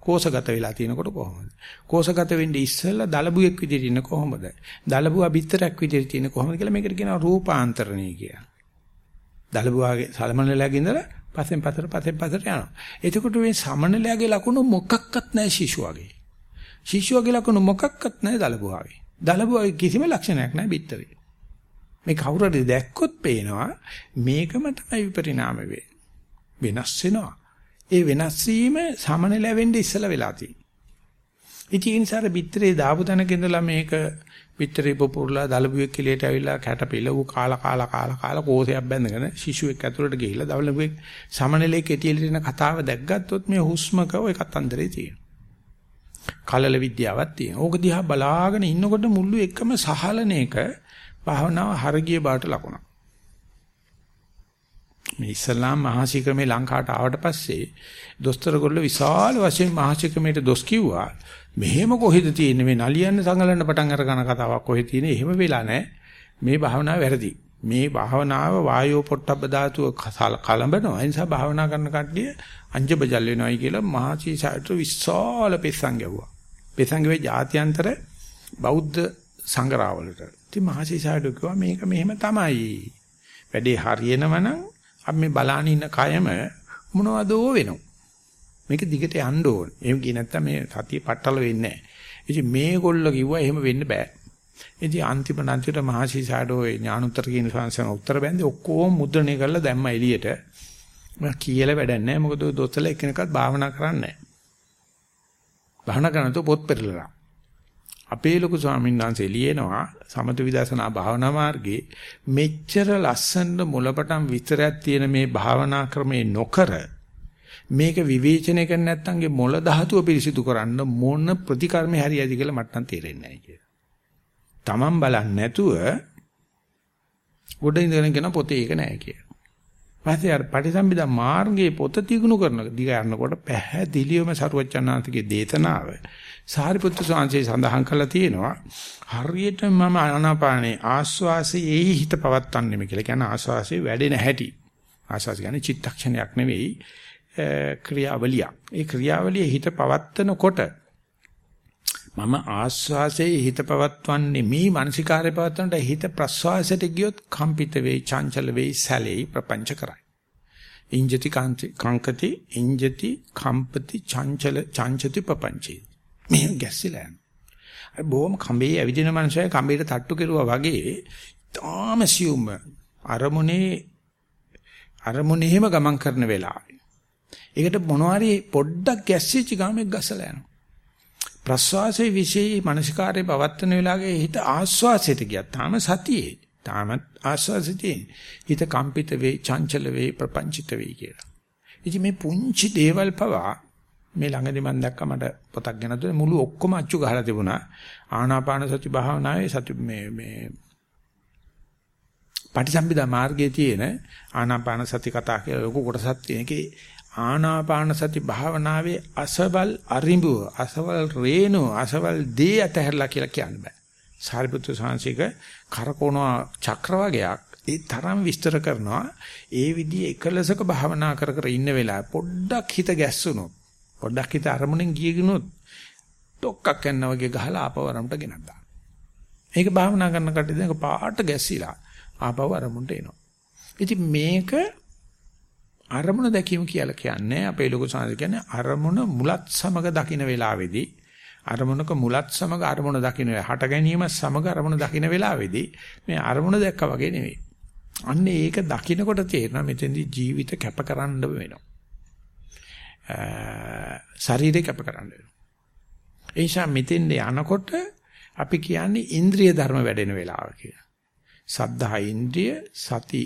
කෝසගත වෙලා තියෙනකොට කොහොමද? කෝසගත වෙන්නේ ඉස්සෙල්ලා දලබුවෙක් විදිහට ඉන්න කොහොමද? දලබුවා බිත්තරක් විදිහට තියෙන කොහොමද කියලා මේකට කියනවා රූපාන්තරණී කියලා. දලබුවාගේ සමනලයාගේ ඉඳලා පස්සෙන් පස්සට පස්සෙන් පස්සට යනවා. එතකොට මේ සමනලයාගේ ලකුණු මොකක්වත් නැහැ ශිෂ්‍යවගේ. ශිෂ්‍යවගේ ලකුණු මොකක්වත් නැහැ දලබුවාගේ. දලබුවාගේ කිසිම ලක්ෂණයක් නැහැ බිත්තරේ. මේ කවුරුහරි දැක්කොත් පේනවා මේකම තමයි විපරිණාම වෙනස් වෙනවා. ඒ වෙනස් වීම සමන ලැබෙන්න ඉස්සලා වෙලා තියෙනවා. ඉතින් ඒ නිසා බිත්තරේ දාපු තැනක ඉඳලා මේක බිත්තරේ පොපුරලා දලබුවෙක් එළියට ඇවිල්ලා කැට පිළවු කාලා කාලා කාලා කාලා කෝසයක් බැඳගෙන ශිෂුවෙක් ඇතුළට ගිහිල්ලා දවලබුවෙක් සමනලේ කෙටියෙලින කතාව දැක්ගත්තොත් මේ හුස්මක ඔය කතන්දරේ තියෙනවා. කලල විද්‍යාවක් තියෙනවා. ඕක දිහා බලාගෙන ඉන්නකොට මුළු එකම සහලනයක භාවනාව හරගිය බාට ලකුණක්. මේ ඉස්ලාම් මහාශික්‍රමේ ලංකාවට ආවට පස්සේ දොස්තරගොල්ලෝ විශාල වශයෙන් මහාශික්‍රමේට දොස් කිව්වා. මෙහෙම කොහෙද තියෙන්නේ මේ නලියන්න සංගලන්න පටන් අරගන කතාවක් කොහෙද තියෙන්නේ? එහෙම වෙලා නැහැ. මේ භාවනාව වැරදි. මේ භාවනාව වායෝ පොට්ටබ්බ ධාතුව කලඹනවා. ඒ නිසා භාවනා කරන කට්ටිය අංජබජල් වෙනවයි කියලා මහචීසාට විශාල පෙස්සන් ගැව්වා. පෙස්සන් ගෙවේ ජාත්‍යන්තර බෞද්ධ සංගරාවලට. ඉතින් මහසීසාරට කිව්වා මේක මෙහෙම තමයි. වැඩේ හරියනවනම් අපි මේ බලාන ඉන්න කයම මොනවදෝ වෙනවා. මේක දිගට යන්න ඕන. එහෙම කිය නැත්තම් මේ සතිය පట్టල වෙන්නේ නැහැ. ඉතින් මේගොල්ලෝ කිව්වා එහෙම වෙන්න බෑ. ඉතින් අන්තිම අන්තිමට මහසීසාරෝ ඥානුත්තර කියන සංසන උත්තර බැන්දේ ඔක්කොම මුද්‍රණය කරලා දැම්ම එළියට. මම කියලා වැඩක් නැහැ. මොකද දොස්තරල එකිනෙකත් භාවනා කරන්නේ නැහැ. භාවනා කරනකොට පොත් පෙරලලා. අපේ ලොකු ස්වාමීන් වහන්සේ ලියනවා සමත විදර්ශනා භාවනා මාර්ගයේ මෙච්චර ලස්සන මුලපටන් විතරක් තියෙන මේ භාවනා ක්‍රමේ නොකර මේක විවේචනය කරන්නේ නැත්නම්ගේ මොළ ධාතුව පිරිසිදු කරන්න මොන ප්‍රතිකර්මේ හරියයිද කියලා මට නම් තේරෙන්නේ නැහැ කියලා. Taman බලන්නේ නැතුව ගොඩ ඉඳගෙන කියන පොතේ ඒක නැහැ කියලා. පස්සේ අර පටිසම්භිදා මාර්ගයේ පොත තිගුණු කරන දිග යනකොට පැහැදිලිවම සරුවචනාන්තගේ දේතනාව සාරිපුත්‍ර ස්වාමීන් සඳහන් කළා තියෙනවා හරියට මම ආනාපානේ ආස්වාසයේ හිත පවත්තන්නේ කියලා කියන ආස්වාසයේ වැඩෙන හැටි ආස්වාස කියන්නේ චිත්තක්ෂණයක් නෙවෙයි ක්‍රියාවලිය. ඒ ක්‍රියාවලියේ හිත පවත්තනකොට මම ආස්වාසයේ හිත පවත්වන්නේ මේ මානසිකාරය පවත්වනට හිත ප්‍රස්වාසයට ගියොත් කම්පිත වෙයි, චංචල වෙයි, සැලෙයි, ප්‍රපංච කරයි. ඉංජති කංකති, ඉංජති කම්පති, චංචල චංචති ප්‍රපංචේ. මේ ගැස්සිලා යනවා. බොහොම කඹේ ඇවිදින මනුස්සය කඹේට තට්ටු කෙරුවා වගේ තාම සියුම් අරමුණේ අරමුණේම ගමන් කරන වෙලාවේ. ඒකට මොනවාරි පොඩ්ඩක් ගැස්සිච්ච ගාමක් ගසලා යනවා. ප්‍රස්වාසයේ විශේෂ මානසිකාරයේ පවත්තන වෙලාවේ හිත ආස්වාසයට ගියා. තාම සතියේ. තාමත් ආස්වාසයේ හිත කම්පිත වේ, චංචල වේ, ප්‍රපංචිත වේ කියලා. ඉතින් මේ පුංචි දේවල් පවා මේ ළඟදී මම දැක්ක මට පොතක් ගෙනත් මුළු ඔක්කොම අච්චු ගහලා තිබුණා. ආනාපාන සති භාවනාවේ සති මේ මේ පටිසම්භිදා මාර්ගයේ තියෙන ආනාපාන සති කතා කියලා ලොකු කොටසක් තියෙන එකේ ආනාපාන සති භාවනාවේ අසවල් අරිඹුව අසවල් රේණු අසවල් දේ ඇතහැරලා කියලා කියන්න බෑ. සාරිපුත්‍ර සාංශික කරකෝනවා චක්‍ර වගේක් ඒ තරම් විස්තර කරනවා ඒ විදිහේ එකලසක භාවනා කර කර ඉන්න වෙලාව පොඩ්ඩක් හිත ගැස්සුනොත් පොඩ්ඩක් හිත අරමුණෙන් ගියගිනොත් ඩොක්කක් යනවා වගේ ගහලා ආපවරමට ගෙනත් දාන්න. මේක භාවනා කරන කට්ටිය දැන් පාට ගැස්සිලා ආපව අරමුණට එනවා. ඉතින් මේක අරමුණ දැකීම කියලා කියන්නේ අපේ ලොකු සංස්කෘතිය කියන්නේ අරමුණ මුලත් සමග දකින්න වෙලාවේදී අරමුණක මුලත් සමග අරමුණ දකින්න හට ගැනීම සමග අරමුණ දකින්න වෙලාවේදී මේ අරමුණ දැක්කා වගේ නෙවෙයි. අන්න ඒක දකින්නකොට තේරෙනවා මෙතෙන්දී ජීවිත කැපකරන්න වෙනවා. ශරීරය කැපකරන්න වෙනවා. ඒ නිසා මෙතෙන්ද යනකොට අපි කියන්නේ ඉන්ද්‍රිය ධර්ම වැඩෙන වෙලාව කියලා. සද්ධා ඉන්ද්‍රිය, සති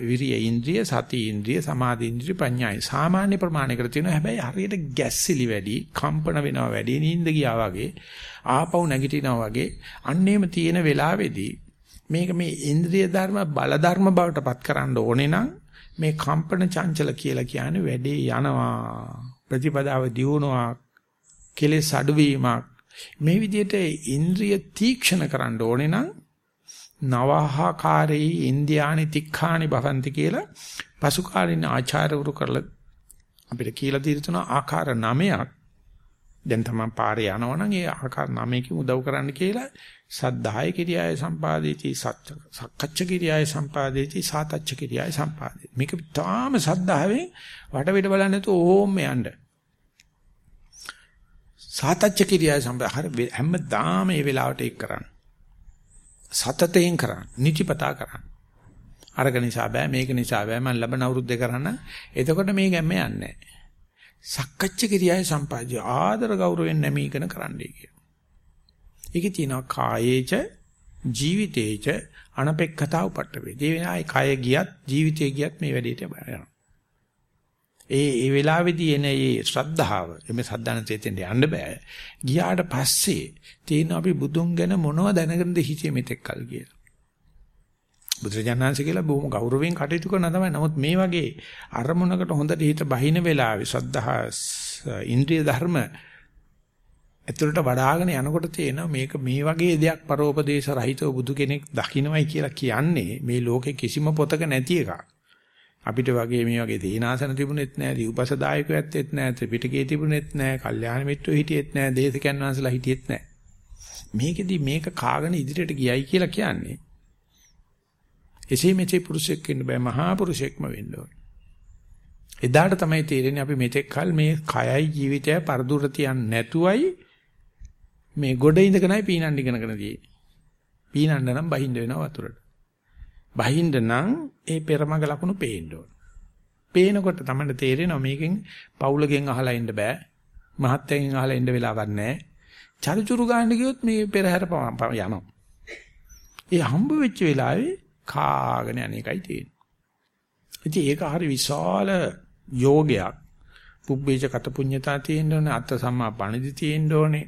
විරිය ඉන්ද්‍රිය, සති ඉන්ද්‍රිය, සමාධි ඉන්ද්‍රිය, ප්‍රඥායි. සාමාන්‍ය ප්‍රමාණයකට තියෙනවා. හැබැයි හරියට ගැස්සිලි වැඩි, කම්පන වෙනවා වැඩි, නිින්ද ගියා වගේ, ආපහු නැගිටිනවා වගේ. අන්නේම තියෙන වෙලාවේදී මේක මේ ඉන්ද්‍රිය ධර්ම බල ධර්ම බවට පත් කරන්න ඕනේ නම් මේ කම්පන චංචල කියලා කියන්නේ වැඩේ යනවා. ප්‍රතිපදාව දියුණුවා කෙලෙස් අඩුවීමක් මේ විදිහට ඉන්ද්‍රිය තීක්ෂණ කරන්න ඕනේ නම් නවහකාරී ඉන්දියානි තික්ඛානි භවಂತಿ කියලා පසු කාලින ආචාර්යවරු කරලා අපිට කියලා දීලා තුන ආකාර 9ක් දැන් තමයි පාරේ යනවනම් ඒ ආකාර 9කින් උදව් කරන්න කියලා සද්ධාය කිරියාය සම්පාදේති සත්‍ය සක්කච්ඡ කිරියාය සම්පාදේති සාතච්ඡ කිරියාය සම්පාදේ මේක තාම සද්ධාවෙන් වටවිට බලන්නේ නැතුව ඕම් යන්න. සාතච්ඡ කිරියාය සම්පාද හැමදාම මේ වෙලාවට ඒක කරන්න. සතතයෙන් කරන්න නිතිපතා කරන්න අරක නිසා බෑ මේක නිසා බෑ මම ලබන අවුරුද්දේ කරන්න එතකොට මේ ගැම්ම යන්නේ සක්කච්ඡ කිරියාය සම්පාදේ ආදර ගෞරවයෙන් නැමීකන කරන්නයි කියන ඒකේ තියෙනවා කායේච ජීවිතේච අනපෙක්ඛතා උපට්ඨ වේ. ඒ වෙනායි කය ගියත් ජීවිතේ ගියත් මේ වැඩේට යනවා. ඒ ඒ වෙලාවේදී එන ඒ ශ්‍රද්ධාව එමෙ සද්ධානතෙන් යන්න බෑ. ගියාට පස්සේ තියෙන අපි බුදුන් ගැන මොනව දැනගෙනද හිතේ මෙතෙක් කල් කියලා. බුදුරජාණන්සේ කියලා බොහොම ගෞරවයෙන් කටයුතු කරන තමයි. නමුත් මේ වගේ අරමුණකට හොඳට හිත බහින වෙලාවේ ශ්‍රද්ධා ඉන්ද්‍රිය ධර්ම ඇතුළට වඩාගෙන යනකොට තේනවා මේක මේ වගේ දෙයක් පරෝපදේශ රහිතව බුදු කෙනෙක් දකින්නයි කියලා කියන්නේ මේ ලෝකේ කිසිම පොතක නැති එකක්. අපිට වගේ මේ වගේ තීනාසන තිබුණෙත් නැහැ, දීපසදායකයෝ ඇත්තෙත් නැහැ, ත්‍රිපිටකයේ තිබුණෙත් නැහැ, කල්යාණ මිත්‍රෝ හිටියෙත් නැහැ, දේශකයන් වහන්සේලා හිටියෙත් නැහැ. මේකෙදි මේක කාගෙන ඉදිරියට ගියයි කියලා කියන්නේ. එසේ මෙසේ පුරුෂයෙක් වෙන්න බෑ, මහා පුරුෂයෙක්ම වෙන්න ඕනේ. එදාට තමයි තේරෙන්නේ අපි මෙතෙක් කල මේ කයයි ජීවිතයයි පරදුර තියන්නේ නැතුවයි මේ ගොඩ ඉඳගෙනයි පීනන්න ඉගෙනගෙන තියෙන්නේ. පීනන්න නම් බහින්ද වෙනවා වතුරට. බහින්ද නම් ඒ පෙරමග ලකුණු පේන්න ඕන. පේනකොට තමයි තේරෙනවා මේකෙන් පවුලගෙන් අහලා ඉන්න බෑ. මහත්යෙන් අහලා ඉන්න වෙලාවක් නැහැ. චරිචුරු ගන්න ගියොත් මේ පෙරහැර යනවා. ඒ හම්බ වෙච්ච වෙලාවේ කාගෙන යන එකයි තියෙන්නේ. ඉතින් ඒක හරි විශාල යෝගයක්. පුබ්බේච කත පුඤ්ඤතා තියෙන්න ඕනේ අත්ත සම්මා පණිදි තියෙන්න ඕනේ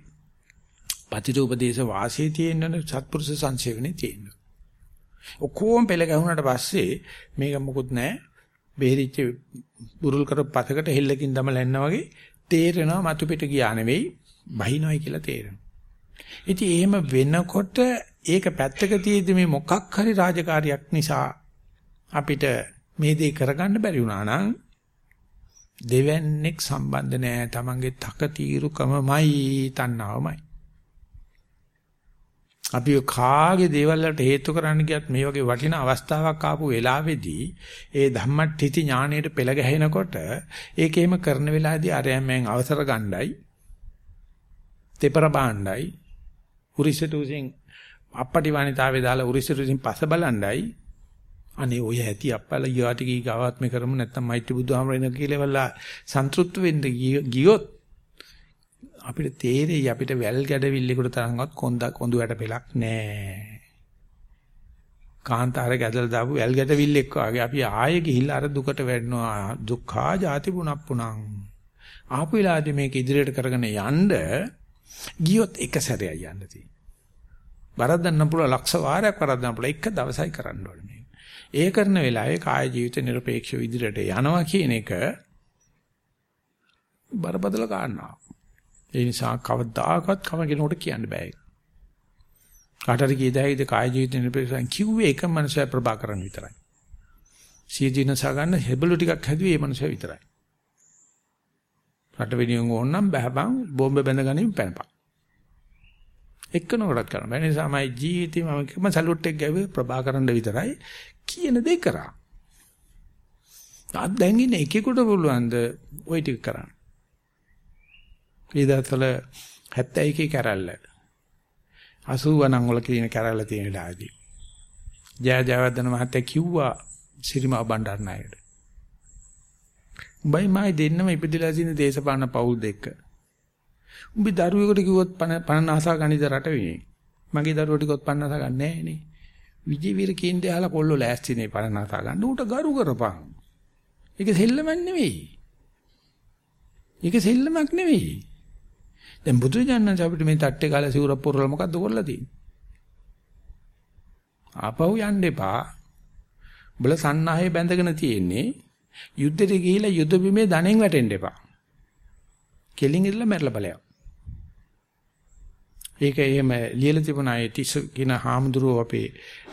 පතිරූපදේශ වාසයේ තියෙන සත්පුරුෂ සංසේවනේ තියෙන. ඔක්කොම පෙළ ගැහුණාට පස්සේ මේක මොකුත් නැහැ. බෙහෙරිච්ච බුරුල් කර පතකට හෙල්ලකින් දමලා එන්න වගේ තේරෙනවා මතු පිට ගියා නෙවෙයි බහිනවයි කියලා තේරෙනවා. ඉතින් එහෙම වෙනකොට ඒක පැත්තක තියදී මේ මොකක් හරි රාජකාරියක් නිසා අපිට මේ දේ කරගන්න බැරි වුණා නම් දෙවන්නේක් සම්බන්ධ නැහැ. Tamange තක తీරුකමමයි තණ්හාවමයි. අපි කාගේ දේවල් වලට හේතු කරන්න ගියත් මේ වගේ වටිනා අවස්ථාවක් ආපු වෙලාවේදී ඒ ධම්මට්ඨිති ඥාණයට පෙළ ගැහෙනකොට ඒකේම කරන වෙලාවේදී අරයන්ෙන් අවසර ගණ්ඩායි තෙපර බාණ්ඩායි උරිසතුසින් අපපටි වනිතාවේ දාලා උරිසතුසින් පස බලණ්ඩායි. අනේ ඔය ඇති අප්පල යාටිකී ගාවත් මේ කරමු නැත්තම් මෛත්‍රී බුදුහාමරේන කියලා වල්ලා සන්තුෂ්ත වෙන්න ගියොත් අපිට තේරෙයි අපිට වැල් ගැඩවිල්ලෙකුට තරම්වත් කොන්ද කොඳු වැට පෙලක් නෑ. කාන්තාර ගැදලා දාපු වැල් ගැඩවිල්ලෙක් වගේ අපි ආයෙ ගිහිල්ලා අර දුකට වැටෙනවා. දුක්ඛා ජාති පුනප්පුණං. ආපු වෙලාවදී මේක ඉදිරියට කරගෙන යන්න ගියොත් එක සැරයක් යන්න තියෙනවා. වරද්දන්න පුළුවන් ලක්ෂ වාරයක් වරද්දන්න පුළුවන් එක දවසයි කරන්න ඕනේ මේක. ඒ කරන වෙලාවේ කාය ජීවිත নিরপেক্ষ විදිහට යනවා කියන එක බරපතල කාරණාවක්. ඒ නිසා කවදාකවත් කම කෙනෙකුට කියන්න බෑ. කාටරි කීදායිද කාය ජීවිත නිරපේක්ෂයන් කිව්වේ එක මනුස්සය ප්‍රභාකරන් විතරයි. සීදීනස ගන්න හෙබළු ටිකක් හැදුවේ මේ මනුස්සය විතරයි. රට වෙනියුන් ඕනනම් බහපන් බෝම්බ බැඳගනින් පැනපන්. එක්කනකොටත් කරන්න බෑ. ඒ නිසා මයි ජීවිතේ මම කිව්ම සලූට් එක ගැව්වේ ප්‍රභාකරන් විතරයි කියන දේ කරා. අද දැන් ඉන්නේ එකෙකුට පුළුවන් ද ওই ටික කරන්න. ඒ දවස්වල 71 කැරල්ල. 80 නම් වල කියන කැරල්ල තියෙන වෙලාවදී ජය ජයවර්ධන මහත්තයා කිව්වා සිරිමා බණ්ඩාරනායකට උඹයි මයි දෙන්නම ඉපදිලා තියෙන දේශපාලන පවුල් දෙක උඹ දරුවෙකුට කිව්වොත් පණ ආසා ගනිද රට වෙන්නේ. මගේ දරුවෝ ටිකවත් පණ ආසා ගන්න නැහැ නේ. විජේවීර කේන්දේ අහලා කොල්ලෝ ලෑස්තිනේ පණ ආසා ගන්න. ඌට ගරු කරපන්. ඒක සෙල්ලමක් නෙවෙයි. ඒක සෙල්ලමක් නෙවෙයි. දැන් බුදුජානක අපිට මේ තට්ටේ කාලා සිවුරක් පොරලා මොකද්ද කරලා තියෙන්නේ? ආපහු යන්න එපා. බල සන්නාහේ බැඳගෙන තියෙන්නේ යුද්ධෙට ගිහිලා යුද බිමේ ධනෙන් වැටෙන්න එපා. කෙලින් ඉල්ල මැරලා බලයක්. ඒක එහෙම ලියලා තිබුණා ඒ තිස්ස කියන හාමුදුරුවෝ අපේ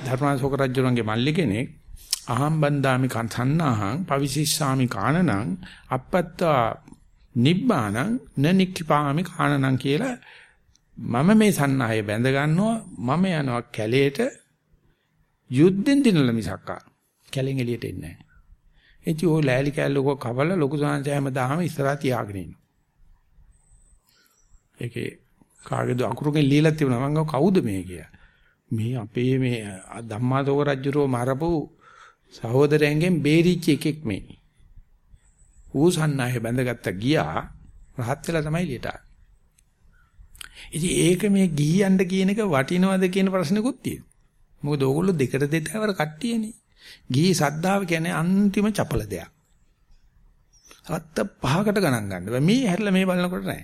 ධර්මාශෝක රජුණන්ගේ මල්ලි කෙනෙක් අහම් බන්දාමි කන්තන්නාහං පවිසිස්සාමි කානනං අපත්තා නිබ්බානං නනික්ඛපාමි කානනං කියලා මම මේ සන්නාහය බැඳ ගන්නවා මම යනවා කැලේට යුද්ධෙන් දිනල මිසක්කා කැලෙන් එළියට එන්නේ නැහැ. එචි ඔය ලෑලි කැල්ලක කවල ලොකු සංසය හැමදාම ඉස්සරහා තියාගෙන ඉන්නවා. ඒකේ කාගේද අකුරුකින් লীලා තිබුණා මම කවුද මේ කියා. මේ අපේ මේ ධම්මාතෝක රජුරෝ මරපු සහෝදරයන්ගෙන් බේරිච්ච එකෙක් මේ. ඌ සන්නාහේ බැඳගත්ත ගියා රහත් වෙලා තමයි එළියට ආවේ. ඉතින් ඒක මේ ගිහියන්ට කියන එක වටිනවද කියන ප්‍රශ්නකුත් තියෙනවා. මොකද ඕගොල්ලෝ දෙකට දෙතවර කට්ටියනේ. ගිහි සද්ධාව කියන්නේ අන්තිම චපල දෙයක්. අත්ත පහකට ගණන් ගන්න. මේ හැරලා මේ බලනකොට නෑ.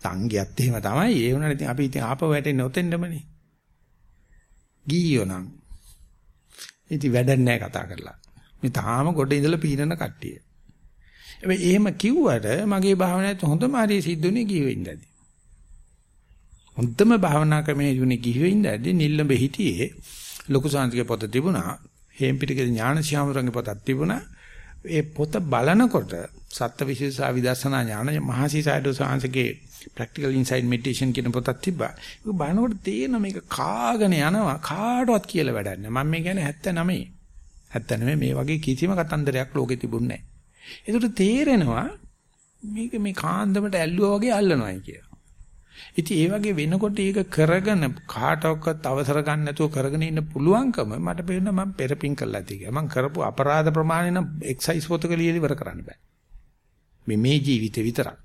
සංගියත් එහෙම තමයි. ඒ වුණාට ඉතින් අපි ඉතින් ආපහු වැටෙන්නේ ඔතෙන්දමනේ. ගියෝ නම්. ඉතින් වැඩක් නෑ කතා කරලා. මේ තාම ගොඩ ඉඳලා පීනන කට්ටිය. හැබැයි එහෙම කිව්වට මගේ භාවනාවත් හොඳම හරිය සිද්ධුනේ ගිහිවෙ ඉඳදී. හොඳම භාවනා ක්‍රමයේ යුනේ ගිහිවෙ ඉඳදී නිල්ලඹ හිටියේ ලොකු සාන්තිගේ පොත තිබුණා. හේම්පිටිගේ ඥානශාමරංගේ පොතක් තිබුණා. ඒ පොත බලනකොට සත්ත්වවිශේෂා විදර්ශනා ඥාන මහසීසයිඩෝ සාංශගේ practical insight meditation කියන පොතක් තිබ්බා. ඒක බලනකොට තේරෙන මේක කාගෙන යනවා කාටවත් කියලා වැඩක් නැහැ. මම මේ කියන්නේ 79. 79 මේ වගේ කිසිම කතන්දරයක් ලෝකේ තිබුණේ නැහැ. ඒකට තේරෙනවා මේක මේ කාන්දමට ඇල්ලුවා වගේ අල්ලනවායි කියලා. ඉතින් ඒ වගේ වෙනකොට ඒක කරගෙන කාටවත් අවසර ගන්න නැතුව කරගෙන ඉන්න පුළුවන්කම මට පේනවා මම පෙරපින් කළා තියක. මම කරපු අපරාධ ප්‍රමාණය නම් එක්සයිස් පොතක ලියලා ඉවර කරන්න බෑ. මේ මේ ජීවිතේ විතරක්.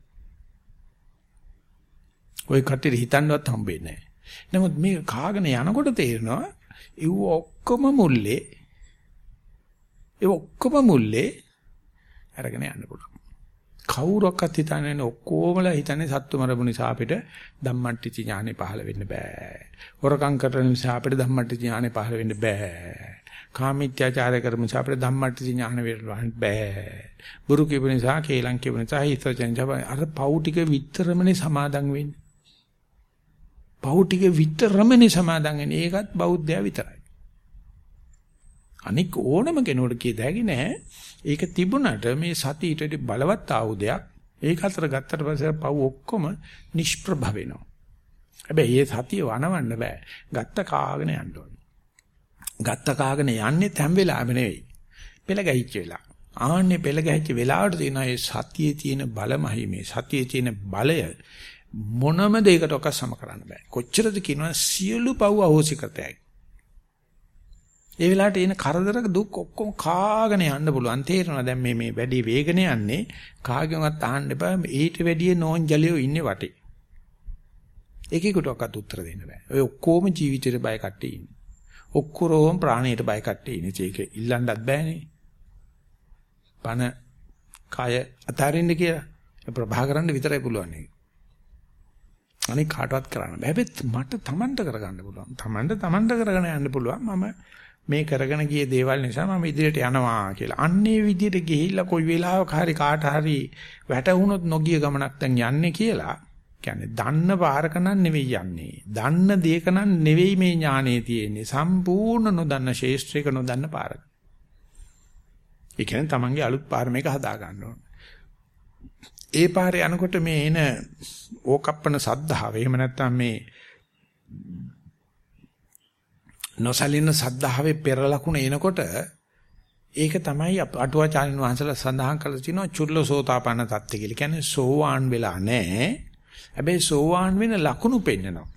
ওই කට්ටියට හිතන්නවත් හම්බෙන්නේ නැහැ. නමුත් මේ කාගෙන යනකොට තේරෙනවා ඉව ඔක්කොම මුල්ලේ ඒ ඔක්කොම මුල්ලේ අරගෙන යන්න පුළුවන්. කවුරක්වත් හිතන්නේ නැහැ ඔක්කොමලා හිතන්නේ සත්තු මරපු නිසා අපිට ධම්මට්ටි ඥානෙ පහළ වෙන්න බෑ. හොරකම් කරන නිසා අපිට ධම්මට්ටි ඥානෙ පහළ වෙන්න බෑ. කාමීත්‍යාචාරය කරපු නිසා අපිට ධම්මට්ටි ඥාන වෙන්න බෑ. බුරු කියපු නිසා කේලම් කියපු නිසා හිතචෙන් අර පව් ටික විතරමනේ සමාදන් වෙන්නේ. පව් ටික විතරමනේ සමාදන් වෙන්නේ. ඒකත් බෞද්ධයා විතරයි. අනික ඕනම කෙනෙකුට කිය တဲ့ හැකි නෑ. ඒක තිබුණට මේ සති ඊට බලවත් ආයුධයක්. ඒක අතර ගත්තට පස්සේ පව් ඔක්කොම නිෂ්ප්‍රභ වෙනවා. හැබැයි මේ සතිය වනවන්න බෑ. ගත්ත කාගෙන යන්න ඕනේ. ගත්ත කාගෙන යන්නේ හැම වෙලාවෙම නෙවෙයි. පෙළ ගැහිච්ච වෙලාව. ආන්නේ පෙළ ගැහිච්ච වෙලාවට තියෙන ඒ සතියේ තියෙන බලමහි මේ සතියේ තියෙන බලය මොනම දෙයකට ඔක සම කරන්න බෑ. කොච්චරද කියනවා සියලු පව් අහෝසි කරතයි. ඒ වෙලාවට එන කරදර දුක් ඔක්කොම කාගෙන යන්න පුළුවන්. තේරෙනවා දැන් මේ මේ වැඩි වේගන යන්නේ කාගෙන්වත් අහන්න එපා. ඊට වැඩිය නෝන්ජලියෝ ඉන්නේ වටේ. එකෙකුටවත් උත්තර දෙන්න බෑ. ඔය ඔක්කොම ජීවිතේට බය කට්ටිය ඉන්නේ. ඔක්කොරෝම ප්‍රාණයට බය කට්ටිය ඉන්නේ. ඒක ඉල්ලන්නත් බෑනේ. පණ කය අතාරින්න කියලා. ප්‍රභාකරන්න විතරයි පුළුවන් ඒක. අනික කාටවත් කරන්න බෑ. හැබැයි මට Tamanට කරගන්න පුළුවන්. Tamanට Tamanට කරගෙන යන්න පුළුවන්. මම මේ කරගෙන ගිය දේවල් නිසා මම ඉදිරියට යනවා කියලා. අන්නේ විදිහට ගිහිල්ලා කොයි වෙලාවක හරි කාට හරි වැටහුනොත් නොගිය ගමනක් දැන් යන්නේ කියලා. කියන්නේ දන්න පාරක නම් නෙවෙයි යන්නේ. දන්න දේක නම් නෙවෙයි මේ ඥානේ තියෙන්නේ. සම්පූර්ණ නොදන්න ශේෂ්ත්‍රයක නොදන්න පාරක. ඒ කියන්නේ තමන්ගේ අලුත් පාර මේක හදා ගන්න ඕන. ඒ පාරේ යනකොට මේ එන ඕකප්පන සද්ධාව එහෙම නැත්නම් මේ නොසලින සද්ධාවේ පෙර ලකුණ එනකොට ඒක තමයි අටුවාචාරින් වහන්සේලා සඳහන් කරලා තිනවා චුල්ලසෝතාපන්න தත්ත්වය කියලා. කියන්නේ සෝවාන් වෙලා නැහැ. හැබැයි සෝවාන් වෙන ලකුණු පෙන්නනවා.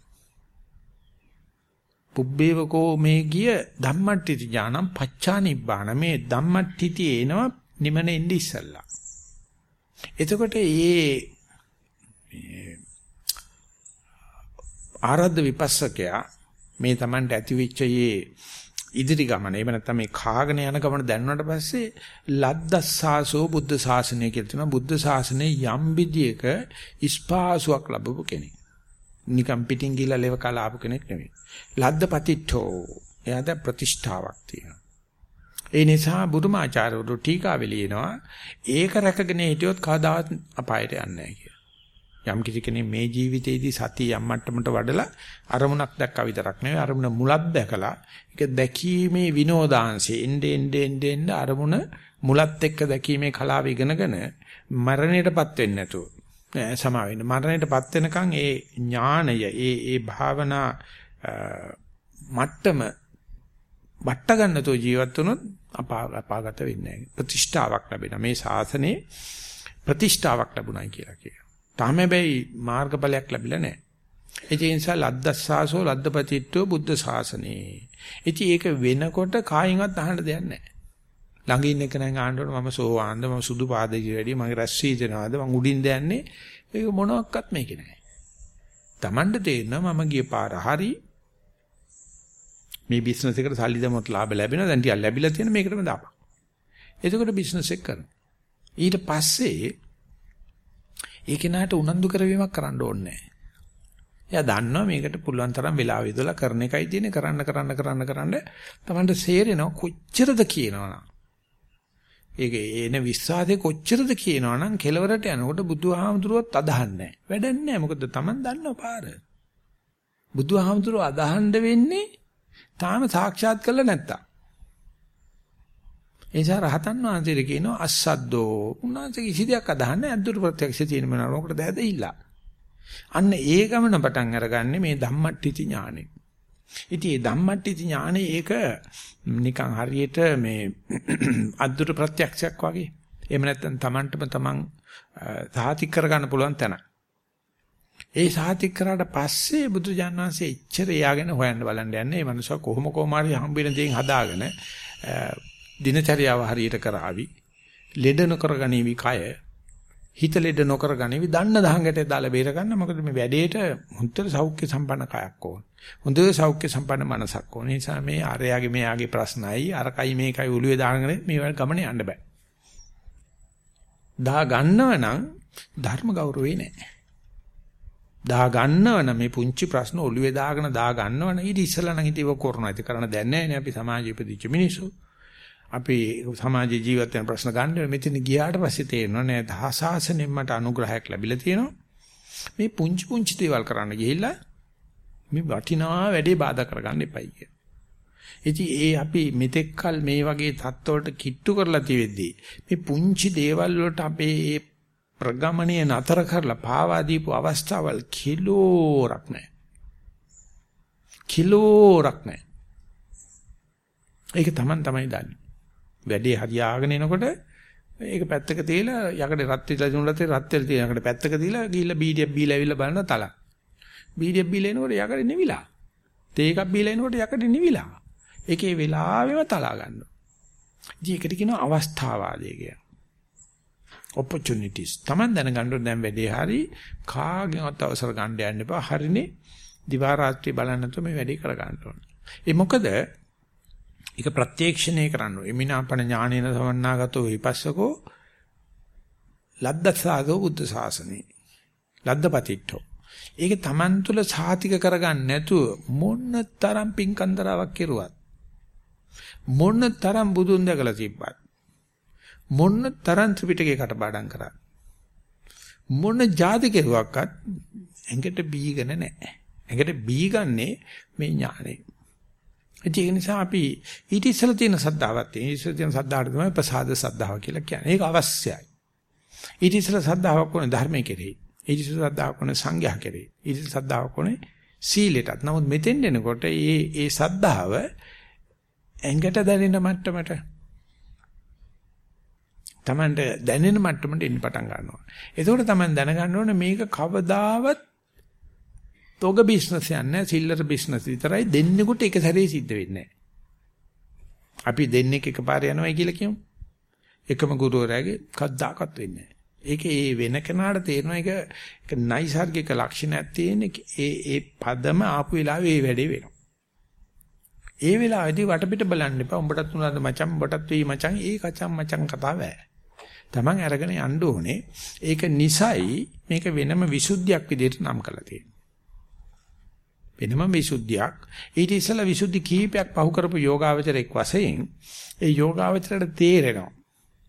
පුබ්බේවකෝ මේ ගිය ධම්මට්ටි ඥානම් පච්චා නිබ්බාන මේ ධම්මට්ටි එනවා නිමන එන්නේ ඉස්සල්ලා. එතකොට මේ ආරද්ධ විපස්සකයා මේ Tamanට ඇති වෙච්ච යේ ඉදිරි ගමන එහෙම නැත්නම් මේ කාගෙන යන ගමන දැනුණාට පස්සේ ලද්දස්සාසෝ බුද්ධ ශාසනය කියලා තියෙනවා. බුද්ධ ශාසනයේ යම් විදියක ස්පාසුවක් ලැබපු කෙනෙක්. නිකම් පිටින් ගිහලා ලෙව කාලා ආපු කෙනෙක් නෙවෙයි. ලද්දපතිට්ඨෝ. එයාට ප්‍රතිෂ්ඨාවක් තියෙනවා. ඒ නිසා බුදුමාචාර්යවරු ටීකාවෙ ලියනවා ඒක රැකගෙන හිටියොත් කවදාවත් අපායට යන්නේ නැහැ කියලා. යම් කිසි කෙනෙක් මේ ජීවිතේදී සතිය යම් මට්ටමකට වඩලා අරමුණක් දැක්කා විතරක් නෙවෙයි අරමුණ මුලක් දැකලා ඒක දැකීමේ විනෝදාංශේ එnde ende ende ende අරමුණ මුලත් එක්ක දැකීමේ කලාව ඉගෙනගෙන මරණයටපත් වෙන්නේ නැතුව. නෑ සමා වෙන්න. මරණයටපත් වෙනකන් ඒ ඥාණය ඒ ඒ භාවනා මට්ටම වට ගන්නතෝ ජීවත් වුණොත් අපාගත වෙන්නේ නැහැ. ප්‍රතිෂ්ඨාවක් ලැබෙනවා. මේ ශාසනයේ ප්‍රතිෂ්ඨාවක් ලැබුණයි කියලා කියනවා. තාම හැබැයි මාර්ගඵලයක් ලැබිලා නැහැ. ඒ නිසා ලද්දස්සාසෝ ලද්දපතිත්වෝ බුද්ධ ශාසනේ. ඉතින් ඒක වෙනකොට කායින්වත් අහන්න දෙයක් නැහැ. ළඟ ඉන්න කෙනෙක් ආන්නකොට මම සෝවාන්ද මම සුදු පාදේ වැඩි මගේ රැස් වීදනවාද මං උඩින් දයන්නේ ඒක මොනවත් මේකේ නැහැ. Tamanda තේරෙනවා මම ගිය පාර හරි මේ බිස්නස් එකට සල්ලි දෙමුත් ලාභ ලැබෙනවා දැන් ටිකක් ලැබිලා තියෙන මේකටම දාපන්. එතකොට බිස්නස් එක කරනවා. ඊට පස්සේ ඒ කෙනාට උනන්දු කරවීමක් කරන්න ඕනේ නැහැ. එයා දන්නවා මේකට පුළුවන් තරම් වෙලාව යොදලා කරන එකයි තියෙන්නේ කරන්න කරන්න කරන්න කරන්න තමන්ට සේරෙනවා කොච්චරද කියනවනම්. ඒක එන විශ්වාසය කොච්චරද කියනවනම් කෙලවරට යනකොට බුදුහාමුදුරුවොත් අදහන්නේ නැහැ. වැඩක් නැහැ. මොකද තමන් දන්නව පාර. බුදුහාමුදුරුවෝ අදහන්න වෙන්නේ තාම සාක්ෂාත් කරලා නැත්තම්. ඒ නිසා රහතන් වහන්සේට කියනවා අස්සද්දෝ. උන්වහන්සේ කිසි දෙයක් අදහන්නේ අද්දුර ප්‍රත්‍යක්ෂ තියෙන මන මොකටද ඇදහිලා. අන්න ඒ ගමන පටන් අරගන්නේ මේ ධම්මට්ටිති ඥානෙ. ඉතින් මේ ධම්මට්ටිති ඥානෙ ඒක නිකන් හරියට මේ [clears throat] අද්දුර ප්‍රත්‍යක්ෂයක් වගේ. එහෙම නැත්නම් Tamanටම Taman සාතික් කරගන්න පුළුවන් තැන. ඒ සාතික් කරාට පස්සේ බුදුජාණන් වහන්සේ එච්චර එයාගෙන හොයන්න බලන්න යන්නේ. මේ මනුස්සයා කොහොම කොහම හරි හම්බෙන දේෙන් හදාගෙන දිනචරියාව හරියට කරાવી ලෙඩ නොකර ගනිවි කය හිත ලෙඩ නොකර ගනිවි දන්න දහංගට දාලා බේර ගන්න. මොකද මේ වැඩේට හොඳට සෞඛ්‍ය සම්පන්න කයක් ඕන. හොඳ සෞඛ්‍ය සම්පන්න මනසක් ඕන. නිසා මේ ආරයාගේ මෙයාගේ ප්‍රශ්නයි. අරකයි මේකයි ඔළුවේ දාගෙන මේ ගමන යන්න බෑ. දා ගන්නව නම් ධර්ම ගෞරවේ නැහැ දා ගන්නව නම් මේ පුංචි ප්‍රශ්න ඔළුවේ දාගෙන දා ගන්නව නම් ඊට ඉස්සලා නම් හිතේව කරනවා. ඒක කරන්න දැන් නැහැ නේ අපි සමාජයේ ඉපදිච්ච මිනිස්සු. අපි සමාජ ජීවිත වෙන ප්‍රශ්න ගන්න මෙතන ගියාට පස්සේ තේරෙනවා නෑ දහසාසනෙන් මට අනුග්‍රහයක් ලැබිලා තියෙනවා මේ පුංචි පුංචි දේවල් කරන්න ගිහිල්ලා මේ වටිනා වැඩේ බාධා කරගන්න එපයි කිය. ඉතින් ඒ අපි මෙතෙක්කල් මේ වගේ தත්වලට කිට්ටු කරලා තියෙද්දී මේ පුංචි දේවල් වලට අපේ ඒ ප්‍රගමණය නතර කරලා පාවා දීපු අවස්ථාවල් කිලෝරක් නැහැ. කිලෝරක් නැහැ. ඒක Taman තමයි දන්නේ. වැඩේ හරියාගෙන එනකොට ඒක පැත්තක තියලා යකඩ රත් වෙලා දුන්නත් රත් වෙලා තියෙන යකඩ පැත්තක තියලා ගිහිල්ලා බීඩියක් බීලා ඇවිල්ලා බලන තල. බීඩියක් බීලා එනකොට යකඩ නිවිලා. තේ එකක් බීලා එනකොට යකඩ නිවිලා. ඒකේ වෙලාවෙම තලා ගන්නවා. ඉතින් ඒකට කියනවා අවස්ථාවාදය කියලා. opportunities. Taman දැනගන්න දැන් වැඩේ හරි කාගෙන්වත් අවසර ගන්න යන්න එපා. හරිනේ දිවා රාත්‍රී බලන්න නැතුව මේ වැඩේ කර ගන්න ඕනේ. ඒ මොකද ඒක ප්‍රත්‍යක්ෂණය කරන්න ඕනේ. මිනාපණ ඥානේන සමන්නාගතෝ විපස්සකෝ ලද්දසාගෝ බුද්ධ ශාසනේ. ලද්දපතිට්ඨෝ. ඒක Taman තුල සාතික කරගන්න නැතුව මොන තරම් පිංකන්දරාවක් කෙරුවත් මොන තරම් බුදුන් දැකලා තිබ්බත් මොන තරම් ත්‍රිපිටකේ කටපාඩම් කරා මොන જાති කෙරුවක්වත් ඇඟට බීගෙන නැහැ. ඇඟට බීගන්නේ මේ ඥානේ. ඒ නිසා අපි ඊට ඉස්සෙල්ලා තියෙන සද්ධාවත් තියෙන ඉස්සෙල්ලා තියෙන සද්ධාට තමයි ප්‍රසාද සද්ධාව කියලා කියන්නේ. ඒක අවශ්‍යයි. ඊට ඉස්සෙල්ලා සද්ධාවක් ඕනේ ධර්මයේ කෙරෙහි. ඊට ඉස්සෙල්ලා සද්ධාවක් ඕනේ සංඝයා කෙරෙහි. ඊට ඉස්සෙල්ලා සද්ධාවක් ඕනේ සීලෙටත්. නමුත් මෙතෙන් එනකොට ඒ ඒ සද්ධාව ඇඟට දැනෙන මට්ටමට Tamanට දැනෙන මට්ටමට එන්න පටන් ගන්නවා. එතකොට Taman දැනගන්න ඕනේ මේක කවදාවත් තොග බිස්නස් යන්නේ සිල්ලර බිස්නස් විතරයි දෙන්නෙකුට එක සැරේ සිද්ධ වෙන්නේ අපි දෙන්නෙක් එකපාර යනවා කියලා කියමු. එකම ගුරුවරයාගේ කද්දාකත් වෙන්නේ ඒක ඒ වෙන කෙනාට තේරෙනවා ඒක ඒක නයිසાર્ගික ලක්ෂණයක් තියෙන ඒ ඒ පදම ආපු වෙලාවේ ඒ වැඩේ වෙනවා. ඒ වෙලාවේදී වටපිට බලන්න එපා. උඹටත් උනාද මචං උඹටත් වෙයි මචං. ඒ කචං මචං කතාව බෑ. Taman අරගෙන යන්න ඕනේ. ඒක නිසයි මේක වෙනම විසුද්ධියක් විදිහට නම් කරලා තියෙන්නේ. වෙනම විසුද්ධියක්. ඊට ඉස්සෙල්ලා විසුද්ධි කීපයක් පහු කරපු යෝගාවචරයක් වශයෙන් ඒ යෝගාවචරයට තේරෙනවා.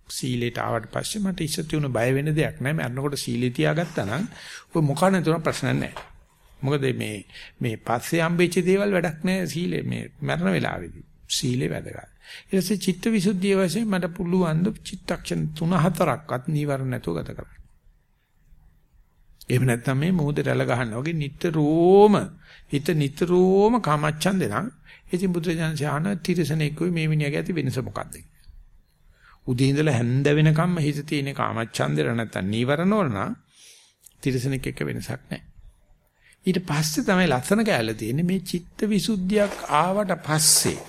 සීලයට ආවට පස්සේ මට ඉස්සර තියුණු බය වෙන දෙයක් නැහැ. මරනකොට සීලේ තියාගත්තා නම් ඔය මොකක් නැතුණ ප්‍රශ්න නැහැ. මොකද මේ මේ පස්සේ හම්බෙච්ච දේවල් වැඩක් නැහැ සීලේ මේ මරණ වෙලාවේදී. සීලේ වැදගත්. ඊට පස්සේ චිත්තවිසුද්ධිය වශයෙන් මට පුළුවන් ද චිත්තක්ෂණ 3-4ක්වත් නීවරණ නැතුව ගත කරන්න. එහෙම නැත්නම් මේ මොහොතේ රැළ ගහනවා වගේ නිතරම හිත නිතරම කාමච්ඡන්ද නම් ඉතින් බුදුරජාණන් ශාන තිරසනෙකුයි මේ මිනිහගේ ඇති වෙනස මොකක්ද? උදේ ඉඳලා හැන්ද වෙනකම්ම හිත තියෙන කාමච්ඡන්දේ නැත්නම් නීවරණ වල නම් තිරසනෙක් එක්ක වෙනසක් නැහැ. ඊට පස්සේ තමයි ලස්සන කැලේ තියෙන්නේ මේ චිත්ත විසුද්ධියක් ආවට පස්සේ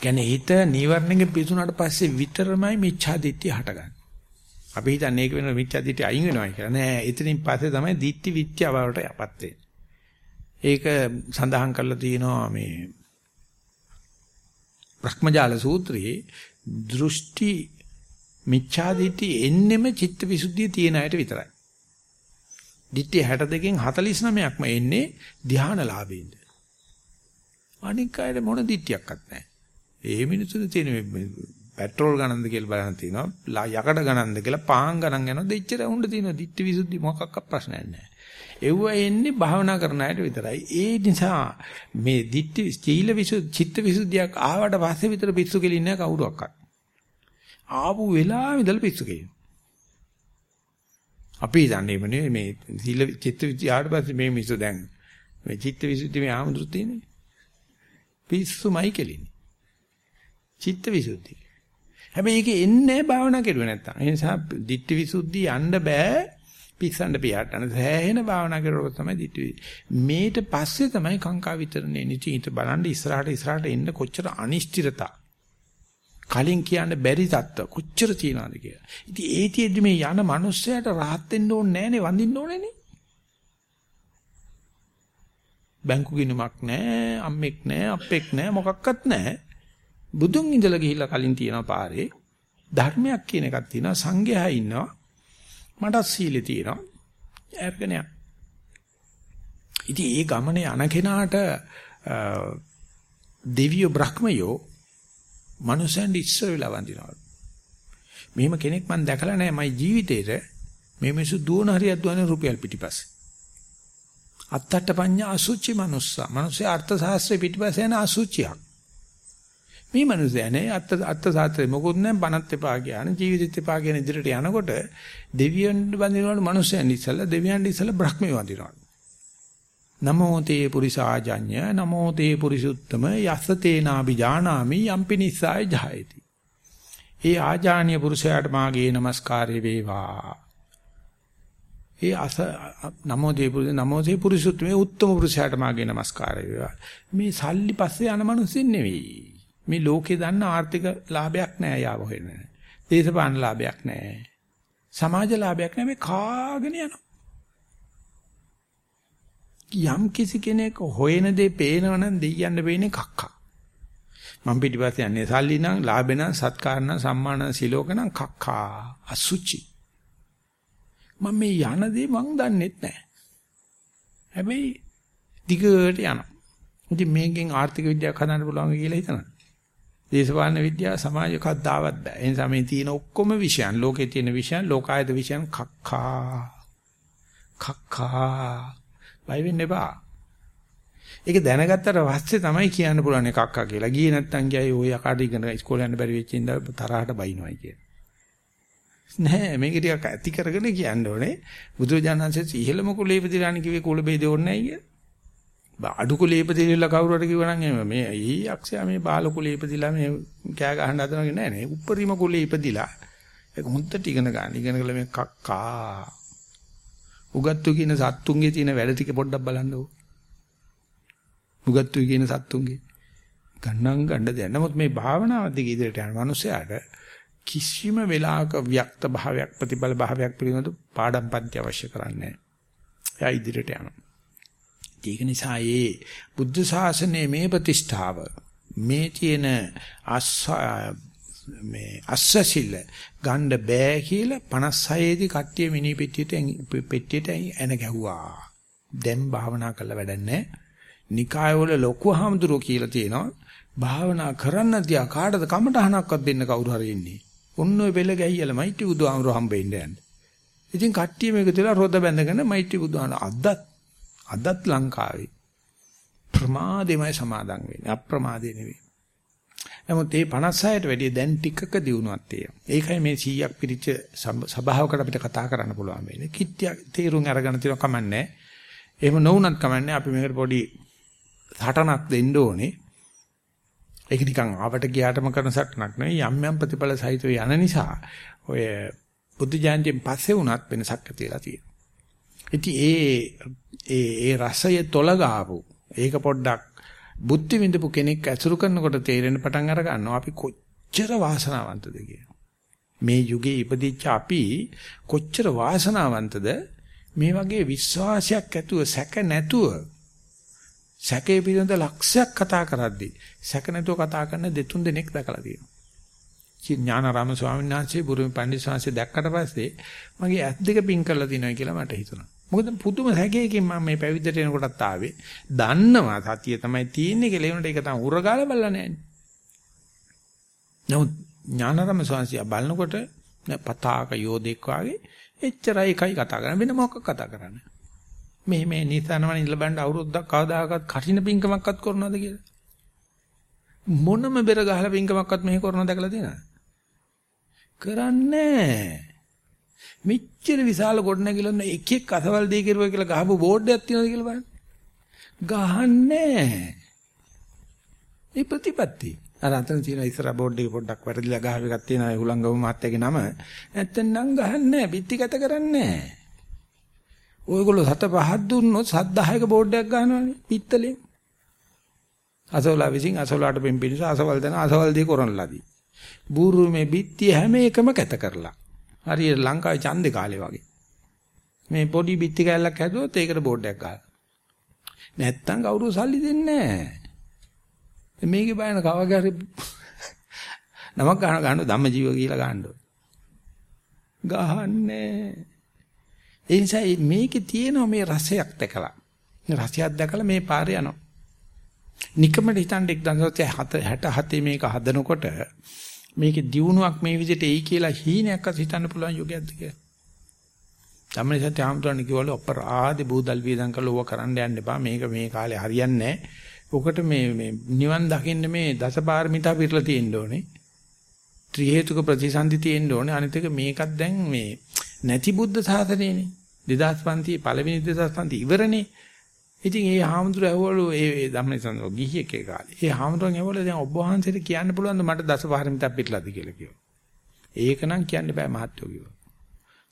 කියන්නේ හිත නීවරණෙක පිසුනාට පස්සේ විතරමයි මිච්ඡා දිට්ඨිය හටගන්නේ. අපි හිතන්නේ ඒක වෙන මිච්ඡා දිට්ඨිය අයින් වෙනවා කියලා. නෑ එතනින් පස්සේ තමයි දිට්ඨි විත්‍ය බවට යපත් වෙන්නේ. ඒක සඳහන් කරලා තියෙනවා මේ බ්‍රහ්මජාල සූත්‍රයේ දෘෂ්ටි මිච්ඡා දිට්ඨි එන්නෙම චිත්තවිසුද්ධිය තියෙන අයට විතරයි. දිට්ඨි 62කින් 49ක්ම එන්නේ ධානලාභින්ද. අනික අයට මොන දිට්ඨියක්වත් නැහැ. ඒ මිනිස්සුන්ට තියෙන පෙට්‍රෝල් ගණන්ද කියලා බලන්න තියෙනවා. යකඩ ගණන්ද කියලා පාන් ගණන් යනවා. දෙච්චර උණ්ඩ තියෙනවා. දිට්ඨි විසුද්ධි මොකක්වත් ප්‍රශ්නයක් නැහැ. එව්ව එන්නේ භාවනා කරන අයට විතරයි. ඒ නිසා මේ දිට්ඨි සීල විසුද්ධි චිත්ත විසුද්ධියක් ආවට පස්සේ විතර පිස්සු කෙලින්නේ කවුරුවක්වත්. ආපු වෙලාවෙ ඉඳලා පිස්සු කෙලින. අපි දන්නේ මේ සීල චිත්ත විසුද්ධිය ආවට පස්සේ මේ මිස්සු දැන් මේ චිත්ත විසුද්ධි මේ ආමුදුරු තියෙන්නේ. පිස්සුමයි කෙලින්නේ. චිත්ත විසුද්ධිය. හැබැයි ඒක එන්නේ භාවනා කරුවේ නැත්තම්. ඒ නිසා ditthi visuddhi යන්න බෑ පිස්සන්න පියාටන සෑහෙන භාවනා කරුවොත් තමයි ditthi මේට පස්සේ තමයි කාංකා විතරනේ නිචිත බලන්න ඉස්සරහට ඉස්සරහට එන්න කොච්චර අනිශ්චිතතා කලින් කියන්න බැරි තත්ත්ව කොච්චර තියනවද කියලා. ඉතින් ඒතිෙදි මේ යන මිනිස්සයාට rahat වෙන්න ඕනේ නැහනේ වඳින්න ඕනේනේ. බැංකු ගිණුමක් නැහැ, අම්මෙක් නැහැ, අප්පෙක් නැහැ, මොකක්වත් නැහැ. බුදුන් ඉඳලා ගිහිල්ලා කලින් තියෙන පාරේ ධර්මයක් කියන එකක් තියෙනවා. සංඝයා ඉන්නවා. මටත් සීලෙ තියෙනවා. අර්ගණයක් ඉතින් ඒ ගමනේ යන කෙනාට දෙවියෝ බ්‍රහ්මයෝ මනුස්සයන් ඉස්සර වෙලා වඳිනවා. මෙහෙම කෙනෙක් මම දැකලා නැහැ. මගේ ජීවිතේට මේ මිනිස්සු දුවන හරියක් දුවන රුපියල් පිටිපස්සේ. අත්තට පඤ්ඤා අසුචි මනුස්සා. මනුස්සය අර්ථ ශාස්ත්‍රයේ පිටිපස්සේ යන අසුචියක්. මේ මිනිස්සයා නේ අත්ත අත්ත සාත්‍රේ මොකොත් නැහැ බනත් එපා කියන ජීවිතෙත් එපා කියන ඉදිරියට යනකොට දෙවියන් බඳිනවලු මිනිස්සයන් ඉස්සලා දෙවියන් ඉස්සලා බ්‍රහ්මේ වඳිනවලු නමෝ තේ පුරිසාජඤ්ඤ නමෝ තේ පුරිසුත්තම යස්ස තේනාබි ජානාමි යම්පි නිස්සාය ජායති. ඒ ආජානීය පුරුෂයාට මාගේ নমස්කාරය වේවා. ඒ අස නමෝ තේ පුරිස නමෝ තේ පුරිසුත්තම උත්තම පුරුෂයාට මාගේ নমස්කාරය වේවා. මේ සල්ලි පස්සේ යන මිනිස්සු නෙවෙයි. මේ ලෝකේ දන්න ආර්ථික ලාභයක් නෑ යාව හොයන්නේ. දේශපාලන ලාභයක් නෑ. සමාජ ලාභයක් නෑ මේ කාගෙන යනවා. යම් කිසි කෙනෙක් හොයන දේ පේනවනම් දෙයියන්න වෙන්නේ කක්කා. මම පිටිපස්සේ යන්නේ සල්ලි නම් ලාභ නම් සත්කාර නම් සම්මාන නම් සිලෝක නම් කක්කා අසුචි. මම මේ යන දේ මං දන්නෙත් නෑ. හැබැයි දිගට යනවා. ඉතින් මේකෙන් ආර්ථික විද්‍යාවක් හදන්න පුළුවන් කියලා හිතනවා. දේශපාලන විද්‍යාව සමාජ කද්දාවත් බෑ. ඒ නිසා මේ තියෙන ඔක්කොම විෂයන් ලෝකේ තියෙන විෂයන් ලෝකායත විෂයන් කක්කා කක්කා බය වෙන්න එපා. ඒක දැනගත්තට පස්සේ තමයි කියන්න පුළුවන් කක්කා කියලා. ගියේ නැත්තම් ගියයි ඔය යකාට ඉගෙන ඉස්කෝලේ යන්න බැරි වෙච්ච ඉඳ තරහට බයින්වයි කිය. නෑ මේක ටිකක් ඇති කරගෙන කියන්න ඕනේ. බුදුරජාණන්සේ ඉහළම කුලේ ඉපදිලානි කිව්වේ කුල බේදේ ඕනේ නෑ කිය. අඩු කුලේ ඉපදිලා කවුරු හරි කිව්වනම් එහෙම මේ ඊ යක්ෂයා මේ බාල කුලේ ඉපදිලා මේ කෑ ගහන්න හදනවා නෑ නේ. උප්පරීම කුලේ ඉපදිලා ඒක හොඳට ඉගෙන ගන්න. ඉගෙන ගල මේ කක්කා. උගත්තු කියන සත්තුන්ගේ තියෙන වැඩ ටික පොඩ්ඩක් බලන්නකෝ උගත්තු කියන සත්තුන්ගේ. ගණන් ගන්න දෙයක්. නමුත් මේ භාවනාව දිගේ ඉදිරියට යන මිනිසයාට කිසිම වෙලාවක ව්‍යක්ත භාවයක් ප්‍රතිබල භාවයක් පිළිබඳ පාඩම් පන්ති අවශ්‍ය කරන්නේ නැහැ එයා ඉදිරියට යනවා. ඒක නිසා ඒ බුද්ධ ශාසනයේ මේ ප්‍රතිෂ්ඨාව මේ තියෙන අස්ස මේ අස්සසිල ගන්න බෑ කියලා 56 දී කට්ටිය මිනි පෙට්ටියට පෙට්ටියට එන ගැහුවා. දැන් භාවනා කරලා වැඩක් නැහැ. නිකායවල ලොකු හාමුදුරුවෝ කියලා තියෙනවා භාවනා කරන්න තියා කාටද කමටහනක්වත් දෙන්න කවුරු හරි ඉන්නේ. ඔන්න ඔය වෙල ගැහියලා මෛත්‍රී බුදුහාමර හම්බෙන්න යන්නේ. ඉතින් කට්ටිය මේක තියලා රොද බැඳගෙන මෛත්‍රී බුදුහාමර අදත් අදත් ලංකාවේ ප්‍රමාදෙමයි සමාදන් වෙන්නේ අප්‍රමාදේ නෙවෙයි. නමුත් මේ 56ට වැඩිය දැන් ටිකක දිනුවක් තියෙනවා. ඒකයි මේ 100ක් පිරිච්ච සභාවකට අපිට කතා කරන්න පුළුවන් වෙන්නේ. කිට්ටිය තීරුම් අරගෙන තියෙනවා කමන්නේ. එහෙම නොවුනත් කමන්නේ අපි මේකට පොඩි සටනක් දෙන්න ඕනේ. ඒක නිකන් ආවට ගියාටම කරන සටනක් නෙවෙයි යම් යම් ප්‍රතිඵල සහිතව යන නිසා ඔය බුද්ධ ජයන්තියෙන් පස්සේ වුණත් වෙනසක් ඇති වෙලා තියෙනවා. ඉතින් ඒ ඒ ඒ රසය තොල ගාපු ඒක පොඩ්ඩක් බුද්ධ විඳපු කෙනෙක් ඇසුරු කරනකොට තේරෙන පටන් අර ගන්නවා අපි කොච්චර වාසනාවන්තද මේ යුගයේ ඉපදිච්ච අපි කොච්චර වාසනාවන්තද මේ වගේ විශ්වාසයක් ඇතුව සැක නැතුව සැකේ පිළිබඳ ලක්ෂයක් කතා කරද්දී සැක නැතුව කතා කරන දෙතුන් දෙනෙක් දැකලා තියෙනවා. ඥානාරාම ස්වාමීන් වහන්සේ බුරුමි පණ්ඩිත ස්වාමීන් දැක්කට පස්සේ මගේ ඇස් දෙක පින් කරලා තිනවා කියලා මට හිතුණා. මොකද පුදුම සැකයකින් මම මේ පැවිද්දට එනකොටත් ආවේ. දන්නවා සතිය තමයි තියෙන්නේ කියලා ඒනට ඒක තමයි උරගාලා බලලා නැහැ. නමුත් ඥානාරාම ස්වාමීන් බලනකොට පතාක යෝධෙක් වාගේ එච්චරයි එකයි කතා කරන්නේ වෙන මොකක් කතා කරන්නේ. මේ මේ නිසනවන ඉලබන්න අවුරුද්දක් කවදාකවත් කටින පිංකමක්වත් කරනවද කියලා. මොනම බෙර ගහලා පිංකමක්වත් මෙහෙ කරනවද දැකලා තියෙනවද? කරන්නේ මෙච්චර විශාල ගොඩනැගිල්ල එක එක අසවල් දී කෙරුවා කියලා ගහපු බෝඩ් එකක් තියෙනවද කියලා බලන්න. ගහන්නේ. ඒ ප්‍රතිපත්ති. අර අතන තියෙන ඉස්සර බෝඩ් එක පොඩ්ඩක් වැරදිලා ගහව එකක් තියෙනවා ඒ හුලංගම මාත්‍යාගේ නම. නැත්තම් නම් ගහන්නේ පිටිගත කරන්නේ ඔයගොල්ලෝ සත පහක් දුන්නොත් සත් 10ක බෝඩ් එකක් ගන්නවානේ පිත්තලෙන්. අසවලා විසින් අසවලාට පෙම්පිනිස අසවල් දන අසවල් දී කරනලාදී. බූරුමේ බිත්තිය හැම එකම කැත කරලා. හරියට ලංකාවේ ඡන්දේ කාලේ වගේ. මේ පොඩි බිත්ති කැල්ලක් හැදුවොත් ඒකට බෝඩ් එකක් ගහලා. නැත්තම් කවුරු සල්ලි දෙන්නේ නැහැ. මේකේ බයන කවගේ හරි නමක් ගන්න ගන්න ධම්මජීව කියලා ගන්න ඕන. ගහන්නේ. ඒ නිසා මේකේ තියෙන මේ රසයක් දැකලා. රසයක් දැකලා මේ පාරේ යනවා. නිකමට හිතන්න 1967 මේක හදනකොට මේකේ දියුණුවක් මේ විදිහට එයි කියලා හීනයක්වත් හිතන්න පුළුවන් යෝගයක්ද කියලා. තමයි සත්‍ය ආම්තුරන් කිව්වලු අපරාධ බූදල් වේදන් කරලා ඕවා කරන්න යන්න එපා. මේක මේ කාලේ හරියන්නේ නැහැ. ඔකට මේ මේ නිවන් දකින්න මේ දසපාරමිතා පිරලා තියෙන්න ඕනේ. ත්‍රි හේතුක ප්‍රතිසන්දි තියෙන්න ඕනේ. අනිත් එක මේකත් දැන් මේ නැති බුද්ධ සාසනයනේ. 2500 පළවෙනි 2500 ඉවරනේ. ඉතින් ඒ හාමුදුරුවෝ ඇහුවලු ඒ ධම්මනිසන්දෝ ගිහියෙක් ඒ කාලේ. ඒ හාමුදුරුවෝ ඇහුවලු දැන් ඔබ වහන්සේට කියන්න පුළුවන්ද මට දසපාරමිතා පිටලාද කියලා කිව්වා. ඒක නම් කියන්න බෑ මහත්යෝ කිව්වා.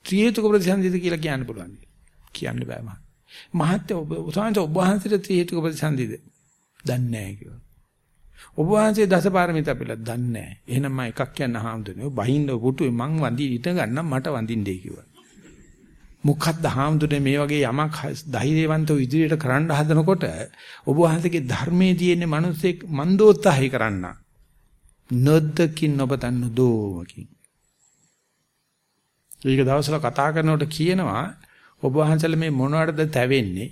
ත්‍රිහේතුක ප්‍රතිසන්දිද කියලා කියන්න පුළුවන්. කියන්න බෑ මහ. මහත්යෝ ඔබ උසාන්ත ඔබ වහන්සේට ත්‍රිහේතුක ප්‍රතිසන්දිද? දන්නේ නැහැ කිව්වා. ඔබ වහන්සේ දසපාරමිතා පිටලා දන්නේ නැහැ. එහෙනම් මම එකක් කියන්න හාමුදුරුවෝ බහින්න පුටුවේ මං වඳි ඉට ගන්නම් මට වඳින්නේ කිව්වා. මොකක්ද හාමුදුරනේ මේ වගේ යමක් ධෛර්යවන්තව ඉදිරියට කරන්න හදනකොට ඔබ වහන්සේගේ ධර්මයේ තියෙන මිනිස්සෙක් මන්දෝත්සාහය කරන්න. නොදකින් ඔබතන් නොදෝමකින් ඊක දවසල කතා කරනකොට කියනවා ඔබ වහන්සේලා මේ මොනවටද තැවෙන්නේ?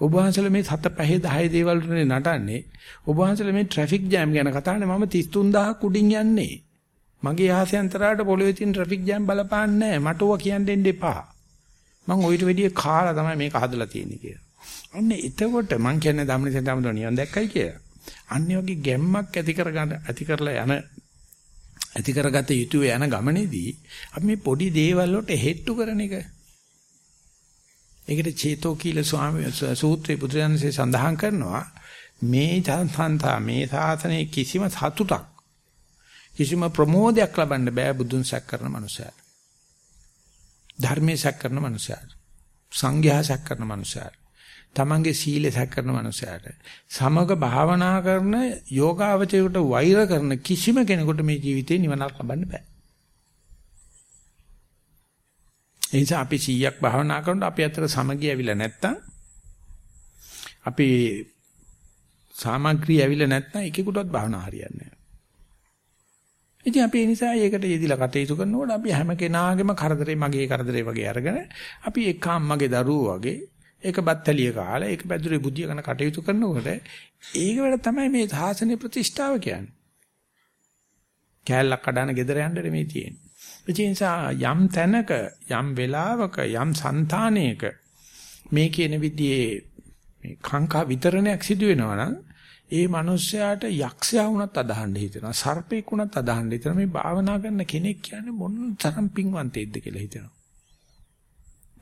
ඔබ වහන්සේලා මේ සත පහේ 10 දේවල් වලනේ නටන්නේ. ඔබ වහන්සේලා මේ ට්‍රැෆික් ජෑම් ගැන කතා කරන්නේ. මම 33000ක් උඩින් යන්නේ. මගේ ආසයන්තරාට පොළොවේ තියෙන ට්‍රැෆික් ජෑම් බලපාන්නේ නැහැ. මට ඕවා කියන්න දෙන්න එපා. මම ඔయిత වැඩිය කාලා තමයි මේක හදලා තියෙන්නේ කියලා. අන්න එතකොට මං කියන්නේ ධම්මනිසෙන් ධම්මදෝ නියන් දැක්කයි කියලා. අන්නේ වගේ ගැම්මක් ඇති කරගන්න ඇති කරලා යන ඇති කරගත යුතු යන ගමනේදී අපි මේ පොඩි දේවල් වලට හෙට්ටු කරන එක. ඒකට චේතෝ කීල ස්වාමී සූත්‍රයේ පුත්‍රයන්සේ සඳහන් කරනවා මේ සංසන්තා මේ සාසනයේ කිසිම සතුටක් කිසිම ප්‍රමෝදයක් ලබන්න බෑ බුදුන් සැක කරන මනුස්සයාට. ධර්මයේ සැක කරන මනුස්සයාට සංඝයා සැක කරන මනුස්සයාට තමන්ගේ සීලය සැක කරන මනුස්සයාට සමග භාවනා කරන යෝගාවචරයට වෛර කරන කිසිම කෙනෙකුට මේ ජීවිතේ නිවනක් ලබන්න බෑ. ඒ නිසා අපි 100ක් භාවනා කරනකොට අපි අතර සමගිය ඇවිල්ලා නැත්තම් අපි සාමග්‍රිය ඇවිල්ලා නැත්නම් එකෙකුටවත් භාවනා හරියන්නේ නැහැ. ඉතින් අපි ඒ නිසා ඒකට යෙදිලා කටයුතු කරනකොට අපි හැම කෙනාගේම කරදරේ මගේ කරදරේ වගේ අරගෙන අපි එක අම්මගේ දරුවෝ වගේ ඒක බත්තලිය කාලා ඒක පැදුරේ බුද්ධිය කරන කටයුතු කරනකොට ඒක වල තමයි මේ සාසන ප්‍රතිෂ්ඨාව කියන්නේ. කෑල්ලක් කඩන ගෙදර යන්න මේ තියෙන්නේ. ඒ නිසා යම් තැනක යම් වෙලාවක යම් సంతානයක මේ කියන විදිහේ මේ කාංකා විතරණයක් සිදු වෙනවා නම් ඒ මිනිස්යාට යක්ෂයා වුණත් අදහන්න හිතෙනවා සර්පෙක් වුණත් අදහන්න හිතෙනවා. මේ භාවනා කරන කෙනෙක් කියන්නේ මොන තරම් පිංවන්තයෙක්ද කියලා හිතෙනවා.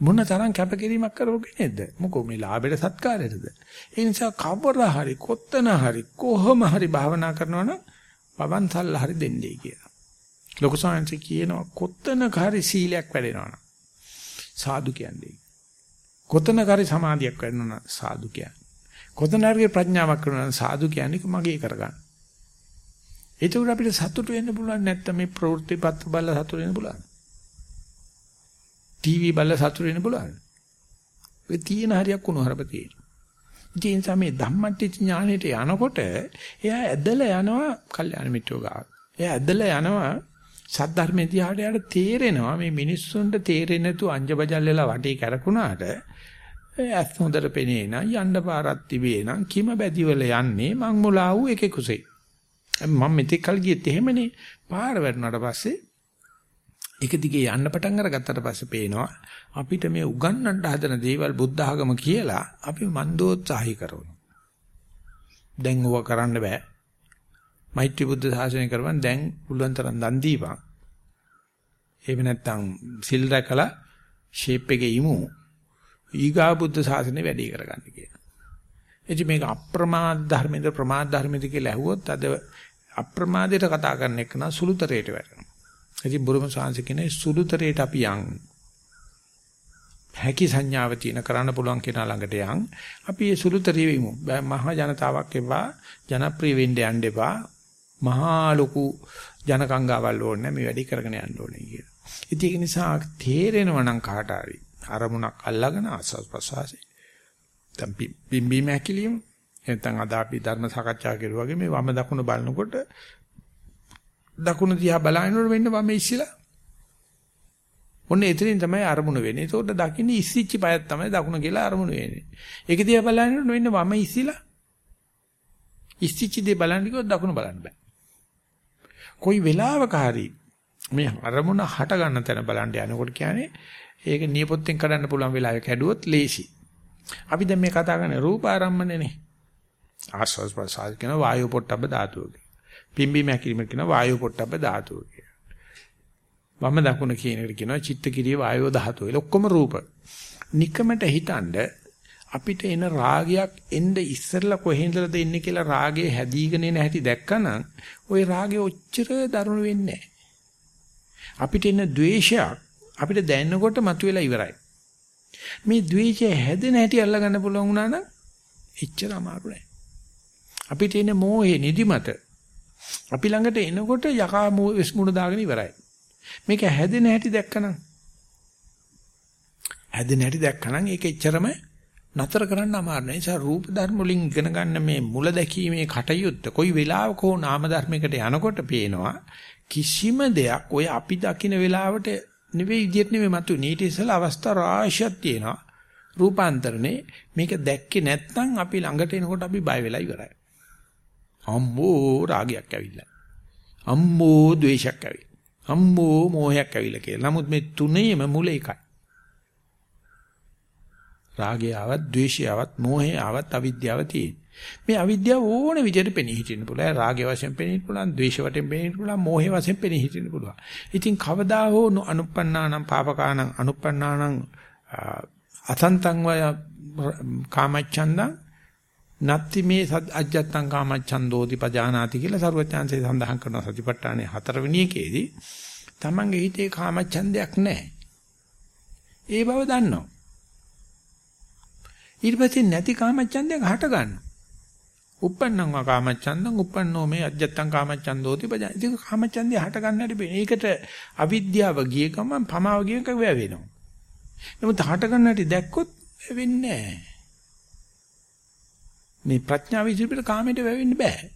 මොන තරම් කැපකිරීමක් කරපු කෙනෙක්ද? මොකෝ මේ ලාභයට සත්කාරයටද? ඒ නිසා කවර හරි කොත්තන හරි කොහොම හරි භාවනා කරනවා නම් පවන්තල් හරි දෙන්නේ කියලා. ලොකු සාංශ කියනවා කොත්තනක හරි සීලයක් වැඩෙනවා නම් සාදු කියන්නේ. කොතනක හරි සමාධියක් වැඩෙනවා නම් සාදු කියන්නේ. කොතනරගේ ප්‍රඥාවක් කරනවා නම් සාදු කියන්නේ මගේ කරගන්න ඒකට අපිට සතුට වෙන්න පුළුවන් නැත්නම් මේ ප්‍රවෘත්ති පත්‍ර බලලා සතුට වෙන්න පුළුවන් ටීවී බලලා සතුට වෙන්න පුළුවන්. ඒ තියෙන හරියක් උණු හරප තියෙන. ඉතින් ඒ සමේ ධම්මට්ටි ඥානෙට යනකොට එයා ඇදලා යනවා කල්යාණ මිත්‍රෝ ගාව. එයා ඇදලා යනවා සද්ධර්මයේ දිහාට යාට තේරෙනවා මේ මිනිස්සුන්ට තේරෙන්නේ නැතු අංජබජල් වෙලා වටේ කැරකුණාට ඇස් හොඳට පෙනේ නම් යන්න පාරක් තිබේ නම් කිම බැදිවල යන්නේ මං මුලා වූ එකෙකුසේ. මම මෙතෙක් කල් ගියෙත් එහෙමනේ පාර වැටුණාට පස්සේ ඒක දිගේ යන්න පටන් අරගත්තට පස්සේ පේනවා අපිට මේ උගන්වන්න හදන දේවල් බුද්ධ ආගම කියලා අපි මන්දෝත්සාහි කරනවා. දැන් ඕවා කරන්න බෑ. මෛත්‍රී බුද්ධ ශාසනය කරවන් දැන් පුළුවන් තරම් දන් දීපන්. එහෙම නැත්නම් සිල් රැකලා ෂේප් එකේ ඉමු. ඊගා බුද්ධ ශාසනය වැඩි කරගන්න කියලා. එදි මේක අප්‍රමාද ධර්මෙන්ද ප්‍රමාද ධර්මෙන්ද කියලා ඇහුවොත් අද අප්‍රමාදයට කතා කරන එක නා සුළුතරයට වැටෙනවා. ඉතින් බුරුම සාංශ කියන්නේ සුළුතරයට අපි යන්. හැකි සංඥාව තියෙන කරන්න පුළුවන් කෙනා ළඟට යන්. අපි මේ සුළුතරේ වෙමු. මහා ජනතාවක් එපා ජනප්‍රිය වෙන්න යන්න එපා. මහා ලොකු ජනකංගාවල් ඕනේ මේ වැඩි කරගෙන යන්න ඕනේ කියලා. ඉතින් ඒක නිසා තේරෙනවා නම් කාට හරි අරමුණක් අල්ලගෙන ආස්වාස් ප්‍රසවාසයේ. දැන් බිම්බීම හැකිලියම නැත්නම් අද අපි ධර්ම සාකච්ඡා කරුවා වගේ මේ වම දකුණ බලනකොට දකුණ දිහා බලනකොට වෙන්න වම ඉස්සිලා. ඔන්න එතනින් තමයි අරමුණ වෙන්නේ. ඒකට දකින්නේ ඉස්සිච්ච පයත් තමයි දකුණ කියලා අරමුණ වෙන්නේ. ඒක දිහා බලනකොට වෙන්න වම ඉස්සිලා. ඉස්සිච්ච දේ බලන්න කිව්වොත් දකුණ බලන්න බෑ. කොයි වෙලාවක හරි මේ අරමුණ හට ගන්න තැන බලන්න යනකොට කියන්නේ ඒක නියපොත්තෙන් කඩන්න පුළුවන් වෙලාවක හැදුවොත් ලේසි. අපි දැන් මේ කතා කරන්නේ රූප ආරම්මණයනේ. ආස්වාස් ප්‍රසාර කියන වායු පොට්ටබ්බ ධාතුව කියන. පිම්බි මැකිලිම කියන වායු පොට්ටබ්බ ධාතුව කියන. වම දකුණ කියන එක කියනවා චිත්ත කිරිය වායෝ ධාතුව. ඒ ඔක්කොම රූප. নিকමට හිතනද අපිට එන රාගයක් එන්න ඉස්සෙල්ලා කොහෙන්දද එන්නේ කියලා රාගේ හැදීගෙන එන හැටි දැක්කනම් ওই රාගේ ඔච්චර දරුණු වෙන්නේ නැහැ. අපිට එන ද්වේෂයක් අපිට දැනෙනකොට මතුවෙලා ඉවරයි. මේ ද්වේෂය හැදෙන හැටි අල්ලගන්න පුළුවන් වුණා නම් එච්චර අමාරු නෑ. අපිට එන මෝහේ නිදිමත අපි ළඟට එනකොට යකා මුණ දාගෙන ඉවරයි. මේක හැදෙන හැටි දැක්කනම් හැදෙන හැටි දැක්කනම් ඒක එච්චරම නතර කරන්න අමාරු නෑ. ඒ නිසා රූප ධර්ම වලින් ඉගෙන ගන්න මේ මුල දැකීමේ කටයුත්ත කොයි වෙලාවක හෝ නාම ධර්මයකට යනකොට පේනවා කිසිම දෙයක් ඔය අපි දකින වෙලාවට නෙවෙයි විදියට නෙවෙයි මතු නීට ඉස්සලා අවස්ථා රාශියක් තියෙනවා. රූපාන්තරනේ මේක දැක්කේ නැත්නම් අපි ළඟට එනකොට අපි බය වෙලා ඉවරයි. අම්මෝ රාගයක් ඇවිල්ලා. අම්මෝ ද්වේෂයක් ඇවිල්ලා. අම්මෝ මෝහයක් ඇවිල්ලා කියලා. නමුත් මේ තුනේම මුල එකයි. රාගය ආවත්, ද්වේෂය ආවත්, මෝහය ආවත් අවිද්‍යාව තියෙන. මේ අවිද්‍යාව ඕන විදිහට පෙනී හිටින්න පුළුවන්. රාගය වශයෙන් පෙනී හිටින්න පුළුවන්, ද්වේෂ වශයෙන් පෙනී හිටින්න පුළුවන්, මෝහය වශයෙන් පෙනී හිටින්න පුළුවන්. ඉතින් කවදා හෝ අනුප්පන්නානම් පාපකානම් අනුප්පන්නානම් අසන්තං වය කාමච්ඡන්දං නත්ති මේ අජ්ජත්තං කාමච්ඡන්தோති පජානාති කියලා සරුවචාන්සේ සඳහන් කරන සතිපට්ඨානේ හතරවෙනි එකේදී තමන්ගේ හිතේ කාමච්ඡන්දයක් නැහැ. ඒ බව දන්නවා. ඊට පස්සේ නැති කාමච්ඡන්දයක් හට ගන්නවා. uppannam wa කාමච්ඡන්දං uppannෝ මේ අජ්ජත්තං කාමච්ඡන්දෝති බජා. ඉතින් කාමච්ඡන්දේ හට ගන්න හැටි පේන. ඒකට අවිද්‍යාව ගිය ගමන් පමාව ගියක වැය වෙනවා. නමුත් හට ගන්න හැටි දැක්කොත් වෙන්නේ නැහැ. මේ ප්‍රඥාව විසිරෙන්න කාමයට වැවෙන්න බෑ.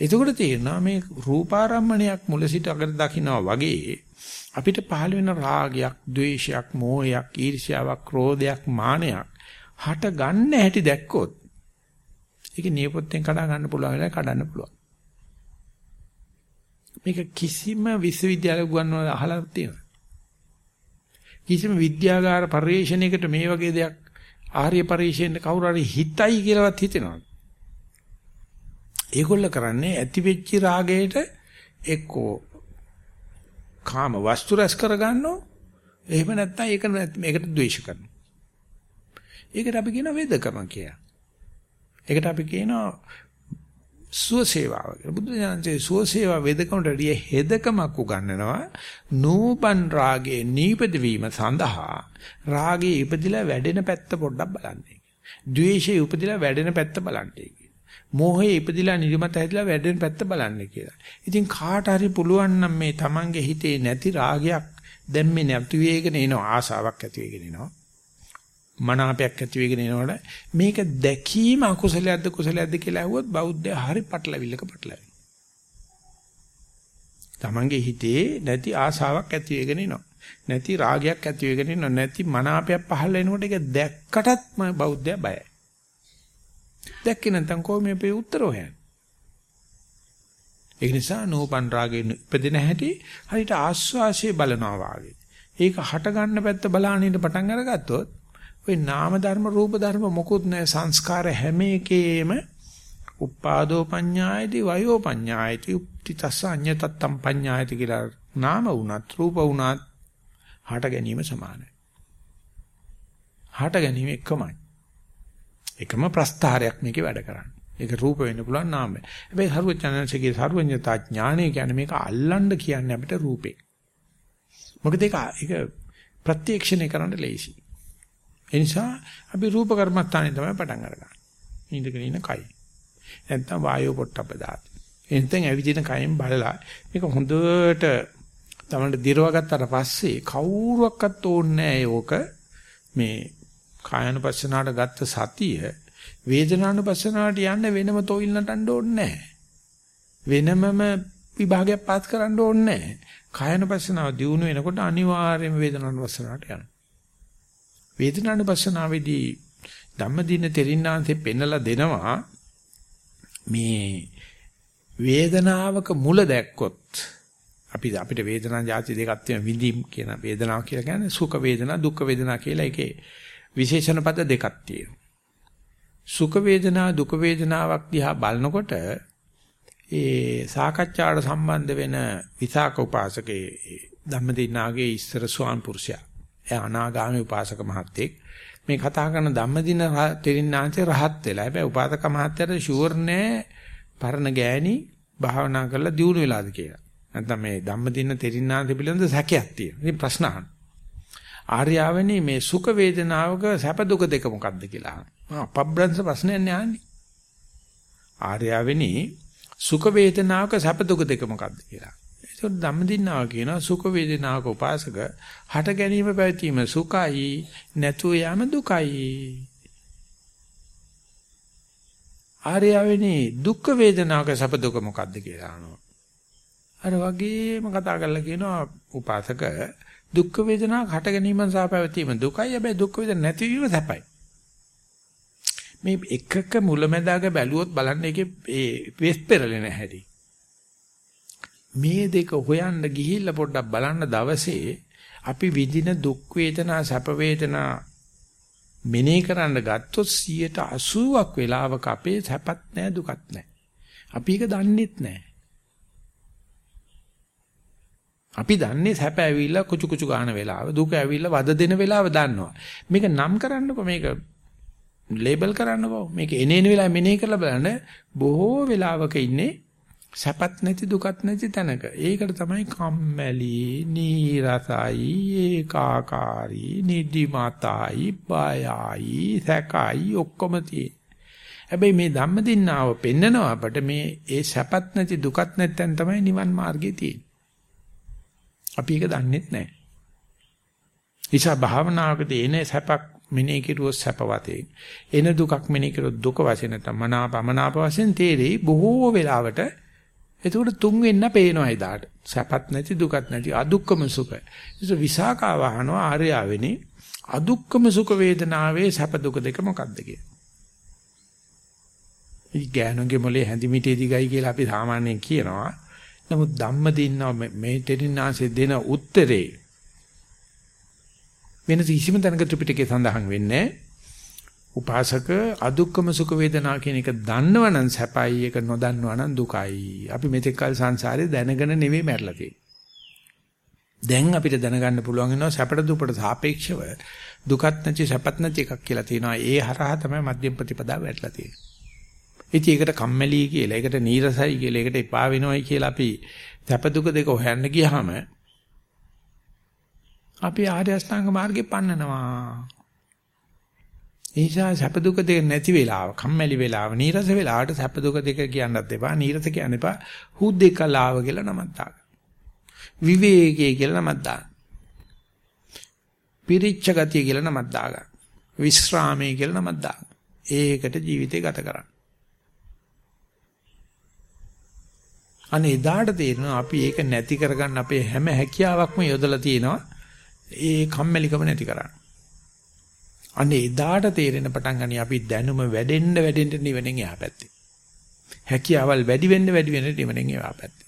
එතකොට තේරෙනවා මේ රූපාරම්මණයක් මුල සිට අගට දකින්නවා වගේ අපිට පහළ වෙන රාගයක්, ద్వේෂයක්, මෝහයක්, ඊර්ෂ්‍යාවක්, ක්‍රෝධයක්, මානයක් හට ගන්න හැටි දැක්කොත් ඒක නියපොත්තෙන් කඩා ගන්න පුළුවන් වෙලාව කඩන්න පුළුවන්. මේක කිසිම විශ්වවිද්‍යාලයක ගුවන්වල අහලා තියෙනවා. කිසිම විද්‍යාගාර පරිශ්‍රණයකට මේ වගේ දෙයක් ආර්ය පරිශ්‍රයෙන් කවුරු හරි හිතයි කියලාවත් හිතෙනවා. ඒගොල්ල කරන්නේ ඇති වෙච්ච රාගයට එක්කෝ කාම වස්තු රැස් කරගන්නෝ එහෙම නැත්නම් ඒක මේකට ද්වේෂ කරනවා. ඒකට අපි කියනවා වේදකම කියලා. ඒකට අපි කියනවා සුවසේවාව කියලා. බුදු දහමේ සුවසේවා වේදකමට වැඩිය හෙදකමක් උගන්වනවා. නූපන් රාගේ නීපද වීම සඳහා රාගේ ඉපදිලා වැඩෙන පැත්ත පොඩ්ඩක් බලන්නේ. ද්වේෂයේ ඉපදිලා වැඩෙන පැත්ත බලන්නේ. මෝහයේ ඉපදිලා නිදිමත හැදිලා වැඩෙන පැත්ත බලන්නේ කියලා. ඉතින් කාට හරි පුළුවන් නම් මේ Tamange හිතේ නැති රාගයක් දැන් මේ නැති වේගෙන එනවා ආසාවක් ඇති වේගෙන එනවා. මනාපයක් ඇති වෙගෙන එනකොට මේක දැකීම අකුසලයක්ද කුසලයක්ද කියලා ඇහුවොත් බෞද්ධය හරි පටලවිල්ලක පටලවි. Tamange හිතේ නැති ආසාවක් ඇති වෙගෙන එනවා. නැති රාගයක් ඇති වෙගෙන එනවා. නැති මනාපයක් පහළ වෙනකොට ඒක දැක්කටත් බෞද්ධය බයයි. දැක්කේ නැත්නම් කොහොම මේ උත්තර හොයන්නේ? ඒ නිසා නෝපන් රාගයෙන් ඉපදෙන හැටි හරියට ආස්වාසිය බලනවා වාගේ. ඒක හට ගන්න පැත්ත බලහනින්න පටන් අරගත්තොත් ওই නාම ධර්ම රූප ධර්ම මොකුත් නැහැ සංස්කාර හැම එකේම උපාදෝ පඤ්ඤායති වයෝ පඤ්ඤායති උප්තිතස්ස අඤ්ඤතත්තම් පඤ්ඤායති කියලා නාම වුණත් රූප වුණත් හට ගැනීම සමානයි. හට ගැනීම එකමයි. එකම ප්‍රස්තාරයක් මේකේ වැඩ කරන්නේ. ඒක රූප වෙන්න පුළුවන් නාමය. හැබැයි සරුවචනන්සේගේ සරුවඤ්ඤතා ඥානය කියන්නේ මේක අල්ලන්න කියන්නේ අපිට රූපේ. මොකද ඒක ඒක ප්‍රත්‍යක්ෂණය කරන්න ලේසියි. ඒ නිසා අපි රූප කර්මස්ථානේ තමයි පටන් අරගන්නේ. ඉඳගෙන ඉන්න කයි. නැත්තම් වායෝ පොට්ටප්ප දාති. එතෙන් ඇවිදින කයෙන් බලලා මේක හොඳට තමන්ට දිරව ගත්තට පස්සේ කවුරුවක්වත් ඕනේ නැහැ මේ කායනුපස්සනාවට ගත්ත සතිය වේදනානුපස්සනාවට යන්න වෙනම තොইল නටන්න ඕනේ නැහැ. වෙනමම විභාගයක් පාස් කරන්න ඕනේ නැහැ. කායනුපස්සනාව දියුණු වෙනකොට අනිවාර්යයෙන්ම වේදනානුපස්සනාවට යනවා. වේදනානුපස්සනාවේදී ධම්මදින තෙරින්නාන්සේ පෙන්නලා දෙනවා මේ වේදනාවක මුල දැක්කොත් අපි අපිට වේදනා જાති දෙකක් තියෙන විඳීම් කියන වේදනාව කියලා කියන්නේ සුඛ වේදනා දුක්ඛ වේදනා කියලා එකේ විශේෂණ පද දෙකක් තියෙනවා. සුඛ වේදනා දුක වේදනාවක් දිහා බලනකොට ඒ සාකච්ඡාවට සම්බන්ධ වෙන විසාක උපාසකේ ධම්මදිනාගේ ඉස්සර ස්වාම පුරුෂයා එයා අනාගාමී උපාසක මහත්තයෙක්. මේ කතා කරන ධම්මදින තෙරින්නාංශේ රහත් වෙලා. හැබැයි උපාසක මහත්තයාට ෂුවර් නෑ පරණ ගෑණි භාවනා කරලා දියුණු වෙලාද කියලා. නැත්නම් මේ ධම්මදින තෙරින්නාංශ පිළිබඳ සැකයක් තියෙනවා. ඉතින් ප්‍රශ්න අහන්න. ආර්යාවනි මේ සුඛ වේදනාවක සැප දුක දෙක මොකක්ද කියලා අහනවා. අපබ්‍රංශ ප්‍රශ්නයක් නෑන්නේ. ආර්යාවනි සුඛ වේදනාවක සැප දුක දෙක මොකක්ද කියලා. ඒකට ධම්මදින්නාව කියනවා සුඛ වේදනාවක උපාසක හට ගැනීම පැවතීම සුඛයි නැතුව යාම දුකයි. ආර්යවෙනි දුක් වේදනාවක සැප දුක මොකද්ද කියලා අහනවා. අර වගේම කතා කරලා කියනවා උපාසක දුක් වේදනාවක් හට ගැනීම සහ පැවතීම දුකයි හැබැයි දුක් වේදන නැතිවීම සැපයි. මේ එකක මුලැමැදාක බැලුවොත් බලන්න ඒකේ ඒ වෙස් පෙරලෙන හැටි. මේ දෙක හොයන්න ගිහිල්ලා පොඩ්ඩක් බලන්න දවසේ අපි විඳින දුක් වේදනා සැප වේදනා මෙනේ කරන්න ගත්තොත් 80ක් වෙලාවක අපේ සැපත් නැහැ දුකත් නැහැ. අපි ඒක දන්නෙත් නැහැ. අපි දන්නේ සැප ඇවිල්ලා කුචු කුචු ගන්න වෙලාව දුක ඇවිල්ලා වද දෙන වෙලාව දන්නවා. මේක නම් කරන්නකෝ මේක ලේබල් කරන්නකෝ මේක එනේන වෙලාව මෙනේ කරලා බලන්න බොහෝ වෙලාවක ඉන්නේ සැපත් නැති දුකත් නැති තැනක. ඒකට තමයි කම්මැලි, නීරසයි, ඒකාකාරී, නිදිමතයි, බයයි, සැකයි ඔක්කොම හැබැයි මේ ධම්මදින්නාව පෙන්නනවා අපට මේ ඒ සැපත් නැති දුකත් නැත්නම් තමයි නිවන් මාර්ගයේ තියෙන්නේ. අපි ඒක දන්නෙත් නැහැ. නිසා භාවනාවකදී එන සැපක් මෙනෙහි කිරුවොත් සැප වතේ. එන දුකක් මෙනෙහි කිරුවොත් දුක වශයෙන් නැත්නම් මනාපමනාප වශයෙන් තේරෙයි බොහෝ වෙලාවට එතකොට තුන් වෙන්න පේනවා එදාට. සැපත් නැති දුකත් නැති අදුක්කම සුඛ. ඒක විසාකා වහනවා ආර්යාවෙනි අදුක්කම සුඛ වේදනාවේ සැප දුක දෙක මොකක්ද කියලා. මේ ගෑනුගේ මොලේ හැඳි මිටේ දිගයි කියලා අපි සාමාන්‍යයෙන් කියනවා. නමුත් ධම්ම දින්නා මේ තෙරින්නාසේ දෙන උත්තරේ වෙන කිසිම තැනක ත්‍රිපිටකේ සඳහන් වෙන්නේ උපාසක අදුක්කම සුඛ වේදනා කියන එක දන්නවනම් සැපයි ඒක නොදන්නවනම් දුකයි. අපි මෙතෙක් කල සංසාරේ දැනගෙන නෙවෙයි මැරලා තියෙන්නේ. දැන් අපිට දැනගන්න පුළුවන් වෙනවා සැපට දුපට සාපේක්ෂව දුකත් නැති සැපත් නැති එකක් කියලා තියෙනවා. ඒ හරහා තමයි මධ්‍යම ප්‍රතිපදාව වැටලා තියෙන්නේ. ඉතින් ඒකට කම්මැලි කියලා, ඒකට නීරසයි කියලා, ඒකට එපා වෙනවයි කියලා අපි සැප දුක දෙක හොයන්න ගියාම අපි ආර්ය අෂ්ටාංග මාර්ගේ පන්නනවා. නිසා සැප දුක දෙක නැති වෙලාව, කම්මැලි වෙලාව, නීරස වෙලාවට සැප දුක දෙක කියන්නත් එපා, නීරස කියන්න එපා. හුදෙකලාව කියලා නමක් දාගන්න. විවේකයේ කියලා නමක් දාන්න. පිරිච්ච ගතිය කියලා නමක් දාගන්න. විස්රාමයේ කියලා නමක් දාගන්න. ඒකට ජීවිතේ ගත කරන්න. අනේ එදාට තේරෙනවා අපි ඒක නැති කරගන්න අපේ හැම හැකියාවක්ම යොදලා තියෙනවා ඒ කම්මැලිකම නැති කරන්න. අනේ එදාට තේරෙන පටන් ගනි අපි දැනුම වැඩෙන්න වැඩෙන්න නිවෙනින් එහා පැත්තේ. හැකියාවල් වැඩි වෙන්න වැඩි වෙන්න නිවෙනින් එහා පැත්තේ.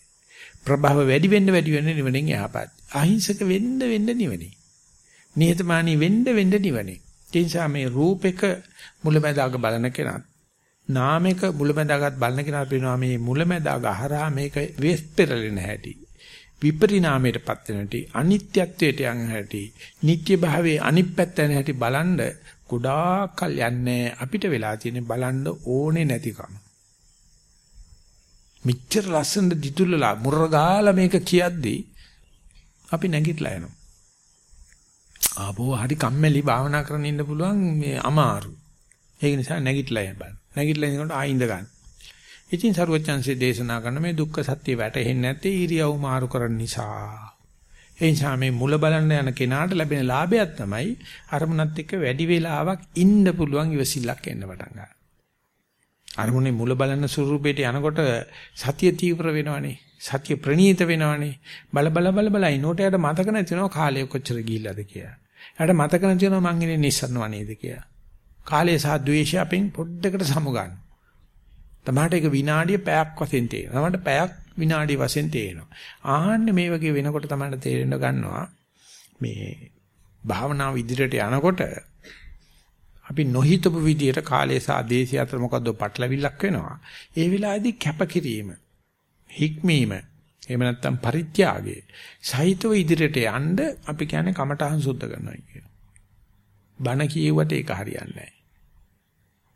ප්‍රභාව වැඩි වෙන්න වැඩි වෙන්න නිවෙනින් එහා පැත්තේ. අහිංසක වෙන්න වෙන්න නිවෙනින්. නිහතමානී වෙන්න වෙන්න නිවෙනින්. ඒ නිසා මේ රූපෙක මුලැමැදාක බලන කෙනා නාමයක මුලැමැදාගත් බලන කෙනා පේනවා මේ මුලැමැදාග හරහා මේක වෙස් පෙරලෙන හැටි. විපරිණාමයටපත් වෙන හැටි අනිත්‍යත්වයට යන හැටි නිට්ටය භාවයේ අනිත් පැත්ත යන හැටි බලන්න ගොඩාක් කල් යන්නේ අපිට වෙලා තියෙන බලන්න ඕනේ නැතිකම. මෙච්චර ලස්සන දිතුලලා මුරගාලා මේක කියද්දී අපි නැගිටලා යනවා. ආපෝ හරි කම්මැලි භාවනා කරන්න ඉන්න පුළුවන් මේ අමාරු. ඒක නිසා නැගිටලා යන්න නැගිටලා ඉන්නකොට ආයින්ද ගන්න. ඉතින් සරුවචන්සේ දේශනා කරන මේ දුක්ඛ සත්‍ය වැටහෙන්නේ නැත්තේ ඊරියව් මාරු කරන නිසා. ඒ නිසා මේ මුල බලන්න යන කෙනාට ලැබෙන ලාභයක් තමයි අරමුණත් එක්ක වැඩි වේලාවක් ඉන්න පුළුවන් ඉවසිල්ලක් එන්න පටන් ගන්නවා. අරමුණේ මුල බලන ස්වරූපයට යනකොට සතිය තීව්‍ර වෙනවනේ. සතිය ප්‍රණීත වෙනවනේ. බල බල බල බල ඉනෝට යට මතක නැතිනවා කාලය කොච්චර ගිහිල්ලාද කියලා. යාට මතක නැතිනවා මං ඉන්නේ නිස්සරණ වනේද කියලා. කාලය සහ ද්වේෂය අපෙන් පොඩ්ඩකට සමුගන්න. තමාට ඒක විනාඩිය පැයක් වශයෙන් තේරෙනවා. තමාට පැයක් විනාඩිය වශයෙන් තේරෙනවා. ආහන්න මේ වගේ වෙනකොට තමාට තේරෙන්න ගන්නවා මේ භාවනාව ඉදිරියට යනකොට අපි නොහිතපු විදියට කාලය සහ දේශය අතර මොකද්ද පටලවිල්ලක් වෙනවා. ඒ වෙලාවේදී කැපකිරීම, හික්මීම, එහෙම නැත්නම් පරිත්‍යාගය සහිතව ඉදිරියට යන්න අපි කියන්නේ කමඨහං සුද්ධ කරනවා කියන. බණ කියෙව්වට ඒක හරියන්නේ නැහැ.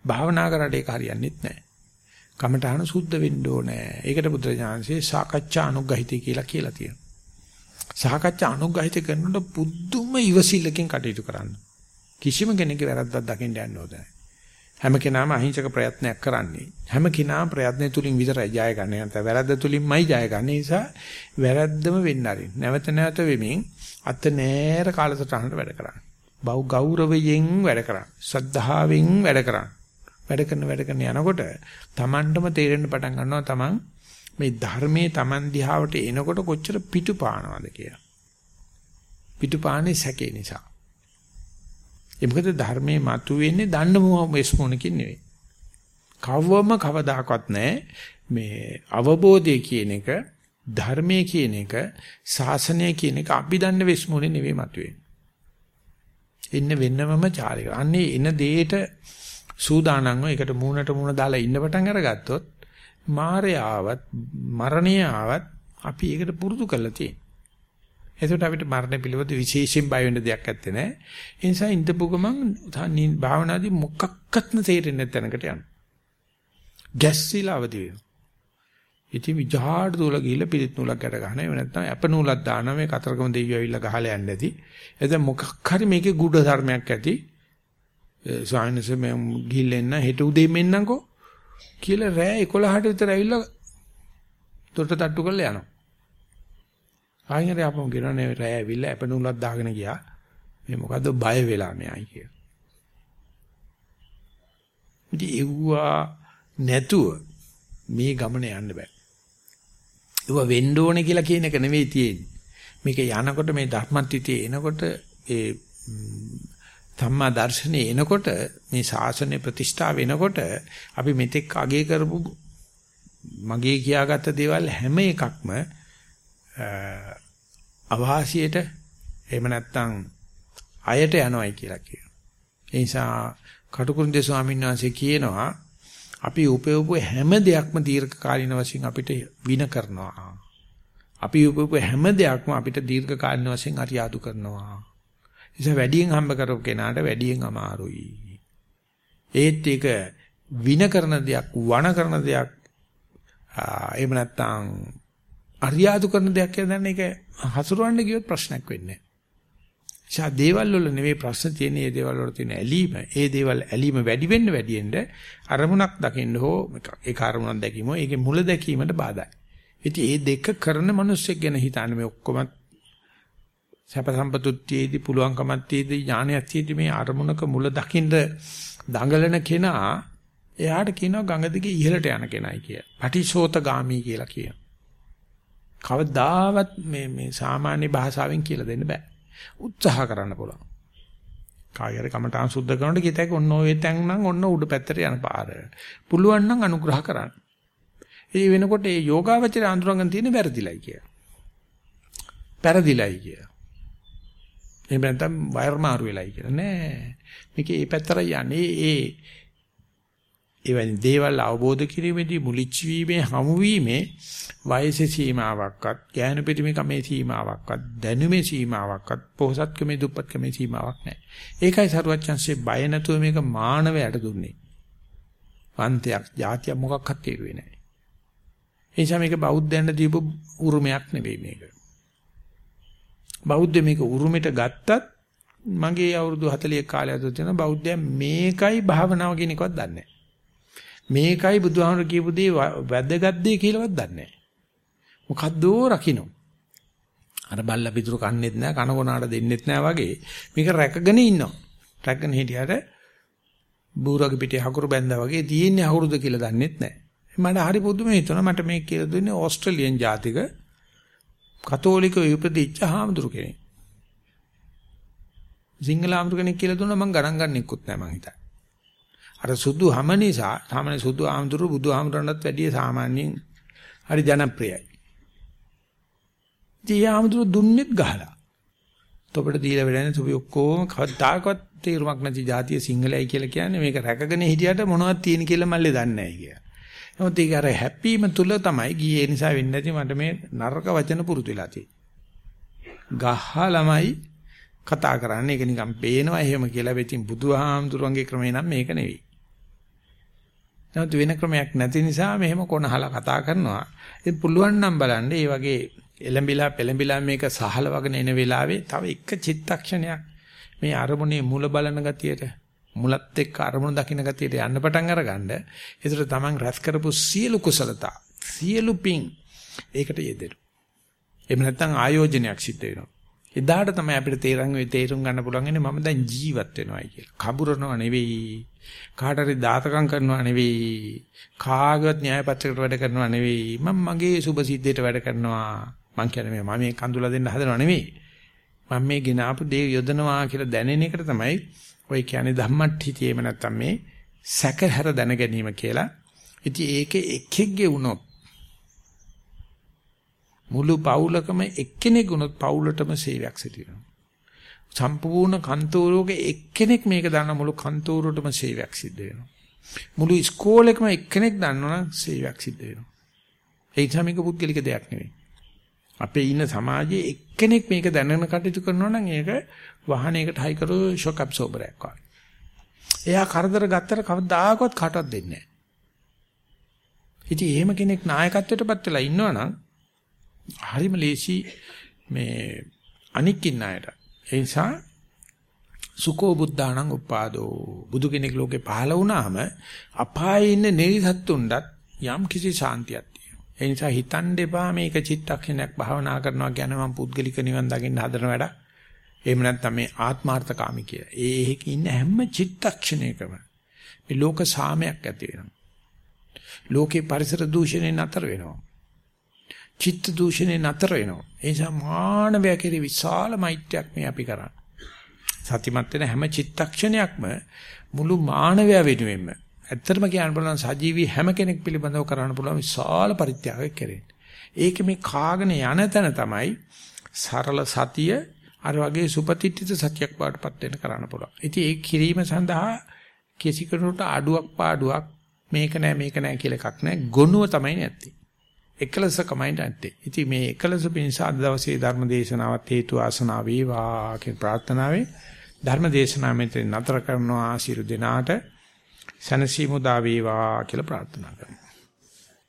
භාවනා කරාට ඒක හරියන්නේ නැහැ. කමඨාන සුද්ධ වෙන්න ඕනේ. ඒකට බුදුරජාණන්සේ සාකච්ඡා අනුග්‍රහිතය කියලා කියලා තියෙනවා. සාකච්ඡා අනුග්‍රහිත කරනකොට පුදුම ඉවසිල්ලකින් කටයුතු කරන්න. කිසිම කෙනෙකුගේ වැරද්දක් දකින්න යන්න ඕනේ හැම කෙනාම අහිංසක ප්‍රයත්නයක් කරන්නේ. හැම කෙනාම ප්‍රයත්නය තුලින් විතරයි ජය ගන්න. නැත්නම් වැරද්ද තුලින්මයි ජය ගන්න. නිසා වැරද්දම වෙන්න ආරින්. නැවත නැවත වෙමින් අත නෑර කාලසටහනට වැඩ කරන්න. බහු ගෞරවයෙන් වැඩ කරන්න. ශ්‍රද්ධාවෙන් වැඩ කරන්න. වැඩ කරන වැඩ කරන යනකොට Tamanටම තේරෙන්න පටන් ගන්නවා Taman මේ ධර්මයේ Taman දිහාවට එනකොට කොච්චර පිටු පානවද කියලා. පිටු පාන්නේ සැකේ නිසා. ඒ මොකද ධර්මයේ මතුවෙන්නේ දන්න මොහොමස්මොණකින් නෙවෙයි. කවවම කවදාකවත් නැහැ මේ අවබෝධය කියන එක ධර්මයේ කියන එක ශාසනය කියන එක අපි දන්න වෙස්මුනේ නෙවෙයි මතුවෙන්නේ. එන්න වෙන්නමම චාරික. අන්නේ එන දෙයට සූදානම්ව ඒකට මූණට මූණ දාලා ඉන්න පටන් අරගත්තොත් මාරය ආවත් මරණය ආවත් අපි ඒකට පුරුදු කරලා තියෙනවා. එතකොට අපිට මරණ පිළිවෙත විශේෂයෙන් බය වෙන්න දෙයක් නැත්තේ නෑ. ඒ නිසා ඉඳපු ගමන් භාවනාදී මොකක්වත්ම තේරෙන්නේ නැත් තැනකට යනවා. ගැස්සිලා අවදි වෙනවා. ඉතින් විජහාඩ දුල ගිහිල්ලා පිළිත් නූලක් ගැට ගන්න. එහෙම නැත්නම් අප නූලක් දානවා මේ කතරගම දෙවියෝ ඇවිල්ලා ගහලා යන්නේ නැති. එතන මොකක් හරි මේකේ ගුඩ ධර්මයක් ඇති. Eh, සායනස මම ගිහිල්ලා හෙට උදේ මෙන්නම්කෝ කියලා රෑ 11ට විතර ඇවිල්ලා දොරට තට්ටු කරලා යනවා. ආයෙත් අපම කියනනේ රෑ ඇවිල්ලා අපනුලක් දාගෙන ගියා. මේ මොකද්ද බය වෙලා මෙයයි කිය. ඉතින් එව්වා නැතුව මේ ගමන යන්න බෑ. ඒවා වෙන්න ඕනේ කියලා කියන එක නෙවෙයි තියෙන්නේ. මේක යනකොට මේ ධර්මත්‍ත්‍යය එනකොට ඒ ධම්මා දර්ශනේ එනකොට මේ ශාසනය ප්‍රතිෂ්ඨා වෙනකොට අපි මෙතෙක් අගේ කරපු මගේ කියාගත්ත දේවල් හැම එකක්ම අවාසියට එහෙම නැත්නම් අයට යනවායි කියලා කියනවා. ඒ නිසා කටුකුරුන්දේ ස්වාමීන් වහන්සේ කියනවා අපි උපයෝග හැම දෙයක්ම දීර්ඝ කාලින වශයෙන් අපිට වින කරනවා. අපි උපයෝග හැම දෙයක්ම අපිට දීර්ඝ කාලින වශයෙන් අරියාදු කරනවා. නිසා වැඩියෙන් හම්බ කරපු කෙනාට වැඩියෙන් අමාරුයි. ඒත් ඒක වින කරන දෙයක්, වණ කරන දෙයක් එහෙම නැත්නම් අරියාදු කරන දෙයක් කියලා දැන් ඒක හසුරවන්න ගියොත් ප්‍රශ්නයක් වෙන්නේ නැහැ. ෂා දේවල් වල නෙවෙයි ප්‍රශ්න තියෙන්නේ මේ දේවල් වල තියෙන ඇලීම. ඒ දේවල් ඇලීම වැඩි වෙන්න වැඩි වෙන්න අරමුණක් දකින්න හෝ ඒක අරමුණක් දැකීම ඒකේ මුල දැකීමට බාධායි. ඉතින් මේ දෙක කරන මිනිස්සෙක් ගැන හිතන්නේ මේ ඔක්කොම සැප සම්පතුත්තියේදී පුළුවන්කමක් තියේදී ඥානයක් තියේදී මේ අරමුණක මුල දකින්න දඟලන කෙනා එයාට කියනවා ගඟ දිගේ ඉහළට යන කෙනයි කියලා. පටිශෝතගාමි කියලා කියනවා. කවදාවත් මේ මේ සාමාන්‍ය භාෂාවෙන් කියලා දෙන්න බෑ. උත්සාහ කරන්න පුළුවන්. කායර කමඨාන් සුද්ධ කරනකොට කිතේක ඔන්න ඔය තැන් නම් ඔන්න උඩ පැත්තට යන පාර. පුළුවන් නම් අනුග්‍රහ කරන්න. ඒ වෙනකොට මේ යෝගාවචර අඳුරගෙන තියෙන වැරදිලයි කිය. පෙරදිලයි කිය. එහෙම නැත්නම් වයර් මාරු වෙලයි කියලා නෑ. මේක ඒ පැත්තට යන්නේ ඒ එවැනි දේවල් අවබෝධ කිරීමේදී මුලිච්ච වීමේ හමු වීමේ වයසේ සීමාවක්වත් ඥාන පිටිමකමේ සීමාවක්වත් දැනුමේ සීමාවක්වත් පොහසත්කමේ දුප්පත්කමේ සීමාවක් නැහැ. ඒකයි සරුවච්චන්සේ බය නැතුව මේක මානවයට දුන්නේ. පන්තයක් જાතිය මොකක්වත් තේරුවේ නැහැ. ඒ නිසා මේක බෞද්ධයන්ට දීපු උරුමයක් නෙවෙයි මේක. බෞද්ධ මේක උරුමෙට ගත්තත් මගේ අවුරුදු 40 කාලය ඇතුළත තියෙන බෞද්ධයන් මේකයි භාවනාව කියන එකවත් දන්නේ නැහැ. මේකයි බුදුහාමර කියපු දේ වැදගත් දේ කියලාවත් දන්නේ නැහැ. මොකද්දෝ රකින්න. අර බල්ලා පිටුරු කන්නේත් නැහැ කන කොනාට දෙන්නෙත් නැහැ වගේ මේක රැකගෙන ඉන්නවා. රැකගෙන හිටියට බූරගේ පිටේ හකුරු බැඳා වගේ තියෙන්නේ හකුරුද කියලා දන්නෙත් නැහැ. මට හරි පුදුම හිතුණා මට මේක කියලා දුන්නේ ඕස්ට්‍රේලියන් ජාතික කතෝලික උපදිච්ච හාමුදුරු කෙනෙක්. සිංහල හාමුදුරු කෙනෙක් කියලා දුන්නා මම ගණන් ගන්නෙකුත් නැහැ මං හිතා. අර සුදු හැම නිසා සාමාන්‍ය සුදු ආමතුරු බුදු ආමතුරන්ටත් වැඩිය සාමාන්‍යයෙන් හරි ජනප්‍රියයි. ඉතින් ආමතුරු දුන්නෙත් ගහලා. තොපට දීලා වෙලන්නේ සුපි ඔක්කොම කවදාකවත් තීරමක් නැති જાතිය සිංහලයි කියලා කියන්නේ මේක රැකගෙන හිටියට මොනවද තියෙන කියලා මල්ලේ දන්නේ නැහැ කියලා. නමුත් ඒක අර හැප්පීම තුල තමයි ගියේ නිසා වෙන්නේ නැති මට මේ නරක වචන පුරුදු වෙලා තියෙන්නේ. ගහලා ළමයි කතා කරන්නේ ඒක නිකන් පේනවා එහෙම කියලා වෙතින් බුදුහාමුදුරන්ගේ ක්‍රමේ නම් මේක නෙවෙයි. නමුත් වෙන ක්‍රමයක් නැති නිසා මෙහෙම කොනහලා කතා කරනවා. ඉතින් පුළුවන් නම් බලන්න මේ වගේ එලඹිලා පෙලඹිලා මේක සහල වගන එන වෙලාවේ තව එක චිත්තක්ෂණයක් මේ අරමුණේ මුල බලන ගතියට මුලත් එක්ක අරමුණ දකින්න ගතියට යන්න පටන් අරගන්න. ඒතර තමන් රැස් කරපු සියලු කුසලතා සියලු පිං ඒකට යෙදෙනවා. එහෙම නැත්නම් ආයෝජනයක් සිද්ධ වෙනවා. එදාට තමයි අපිට තේරන් තේරුම් ගන්න පුළුවන් ඉන්නේ මම දැන් ජීවත් වෙනවායි කියලා. කඹරනවා නෙවෙයි. කාට හරි දාතකම් කරනවා නෙවෙයි. කාගවත් න්‍යාය පත්‍රයකට වැඩ කරනවා නෙවෙයි. මම මගේ සුභ සිද්ධියට වැඩ කරනවා. මං කියන්නේ මේ මම මේ කඳුලා දෙන්න හදනව නෙවෙයි. මම මේ ගෙනාපු දේ යොදනවා කියලා දැනෙන එකට තමයි ඔය කියන්නේ ධම්මට්ඨිතියෙම නැත්තම් මේ සැකහැර දැන ගැනීම කියලා. ඉතින් ඒකේ එකෙක්ගේ වුණොත් මුළු පවුලකම එක්කෙනෙක් වුණොත් පවුලටම සේවයක් සිටිනවා. සම්පූර්ණ කන්තෝරුවක එක්කෙනෙක් මේක දන්න මුළු කන්තෝරුවටම සේවයක් සිද්ධ වෙනවා. මුළු ඉස්කෝලේකම එක්කෙනෙක් දන්නවනම් සේවයක් සිද්ධ වෙනවා. ඒ නිසා මේක පුද්ගලික දෙයක් නෙවෙයි. අපේ ඉන්න සමාජයේ එක්කෙනෙක් මේක දැනගෙන කටයුතු කරනවා නම් ඒක වාහනයකට හයි කරෝ ෂොක් ඇබ්සෝබරයක් වගේ. එයා කරදර ගත්තට කවදාකවත් කාටවත් දෙන්නේ නැහැ. ඉතින් එහෙම කෙනෙක් නායකත්වයටපත් වෙලා ඉන්නවනම් හරිම ලේසි මේ අනික් ඉන්න අයට. ඒ නිසා සුකෝ බුද්ධාණං උපාදෝ බුදු කෙනෙක් ලෝකේ පහළ වුණාම අපායේ ඉන්න නිරිසත්තුන්ටත් යම් කිසි ශාන්තියක් තියෙනවා. ඒ නිසා හිතන්න එපා මේක චිත්තක්ෂණයක් භාවනා කරනවා කියන මම පුද්ගලික නිවන් දකින්න හදන වැඩක්. එහෙම නැත්නම් මේ ආත්මార్థකාමී කියලා. ඒකේ ඉන්න හැම චිත්තක්ෂණයකම මේ ලෝක සාමයක් ඇති වෙනවා. ලෝකේ පරිසර දූෂණය නතර වෙනවා. චිත්ත දූෂණේ නතර වෙනවා. ඒ නිසා මානවය කෙරේ විශාල මෛත්‍රියක් මේ අපි කරන්නේ. සතිමත් වෙන හැම චිත්තක්ෂණයක්ම මුළු මානවය වෙනුවෙන්ම ඇත්තටම කියන්න පුළුවන් සජීවී හැම කෙනෙක් පිළිබඳව කරන්න පුළුවන් විශාල පරිත්‍යාගයක් කෙරෙන්නේ. ඒක මේ කාගෙන යන තැන තමයි සරල සතිය අර වගේ සුපතිත්‍ිත සතියක් බාටපත් වෙන කරන්න පුළුවන්. ඉතින් ඒ කිරීම සඳහා කිසි කෙනෙකුට අඩුවක් පාඩුවක් මේක නෑ මේක නෑ කියලා එකක් නෑ. ගොනුව තමයි නැත්තේ. එකලස කමයි නැත්තේ. ඉතින් මේ එකලස පිණිස අද දවසේ ධර්ම දේශනාවත් හේතු ආසනාව වේවා කියන ප්‍රාර්ථනාවෙන් ධර්ම දේශනාව මෙතන නතර කරනවා ආශිර්වාද දෙනාට සනසීමු දා වේවා කියලා ප්‍රාර්ථනා කරනවා.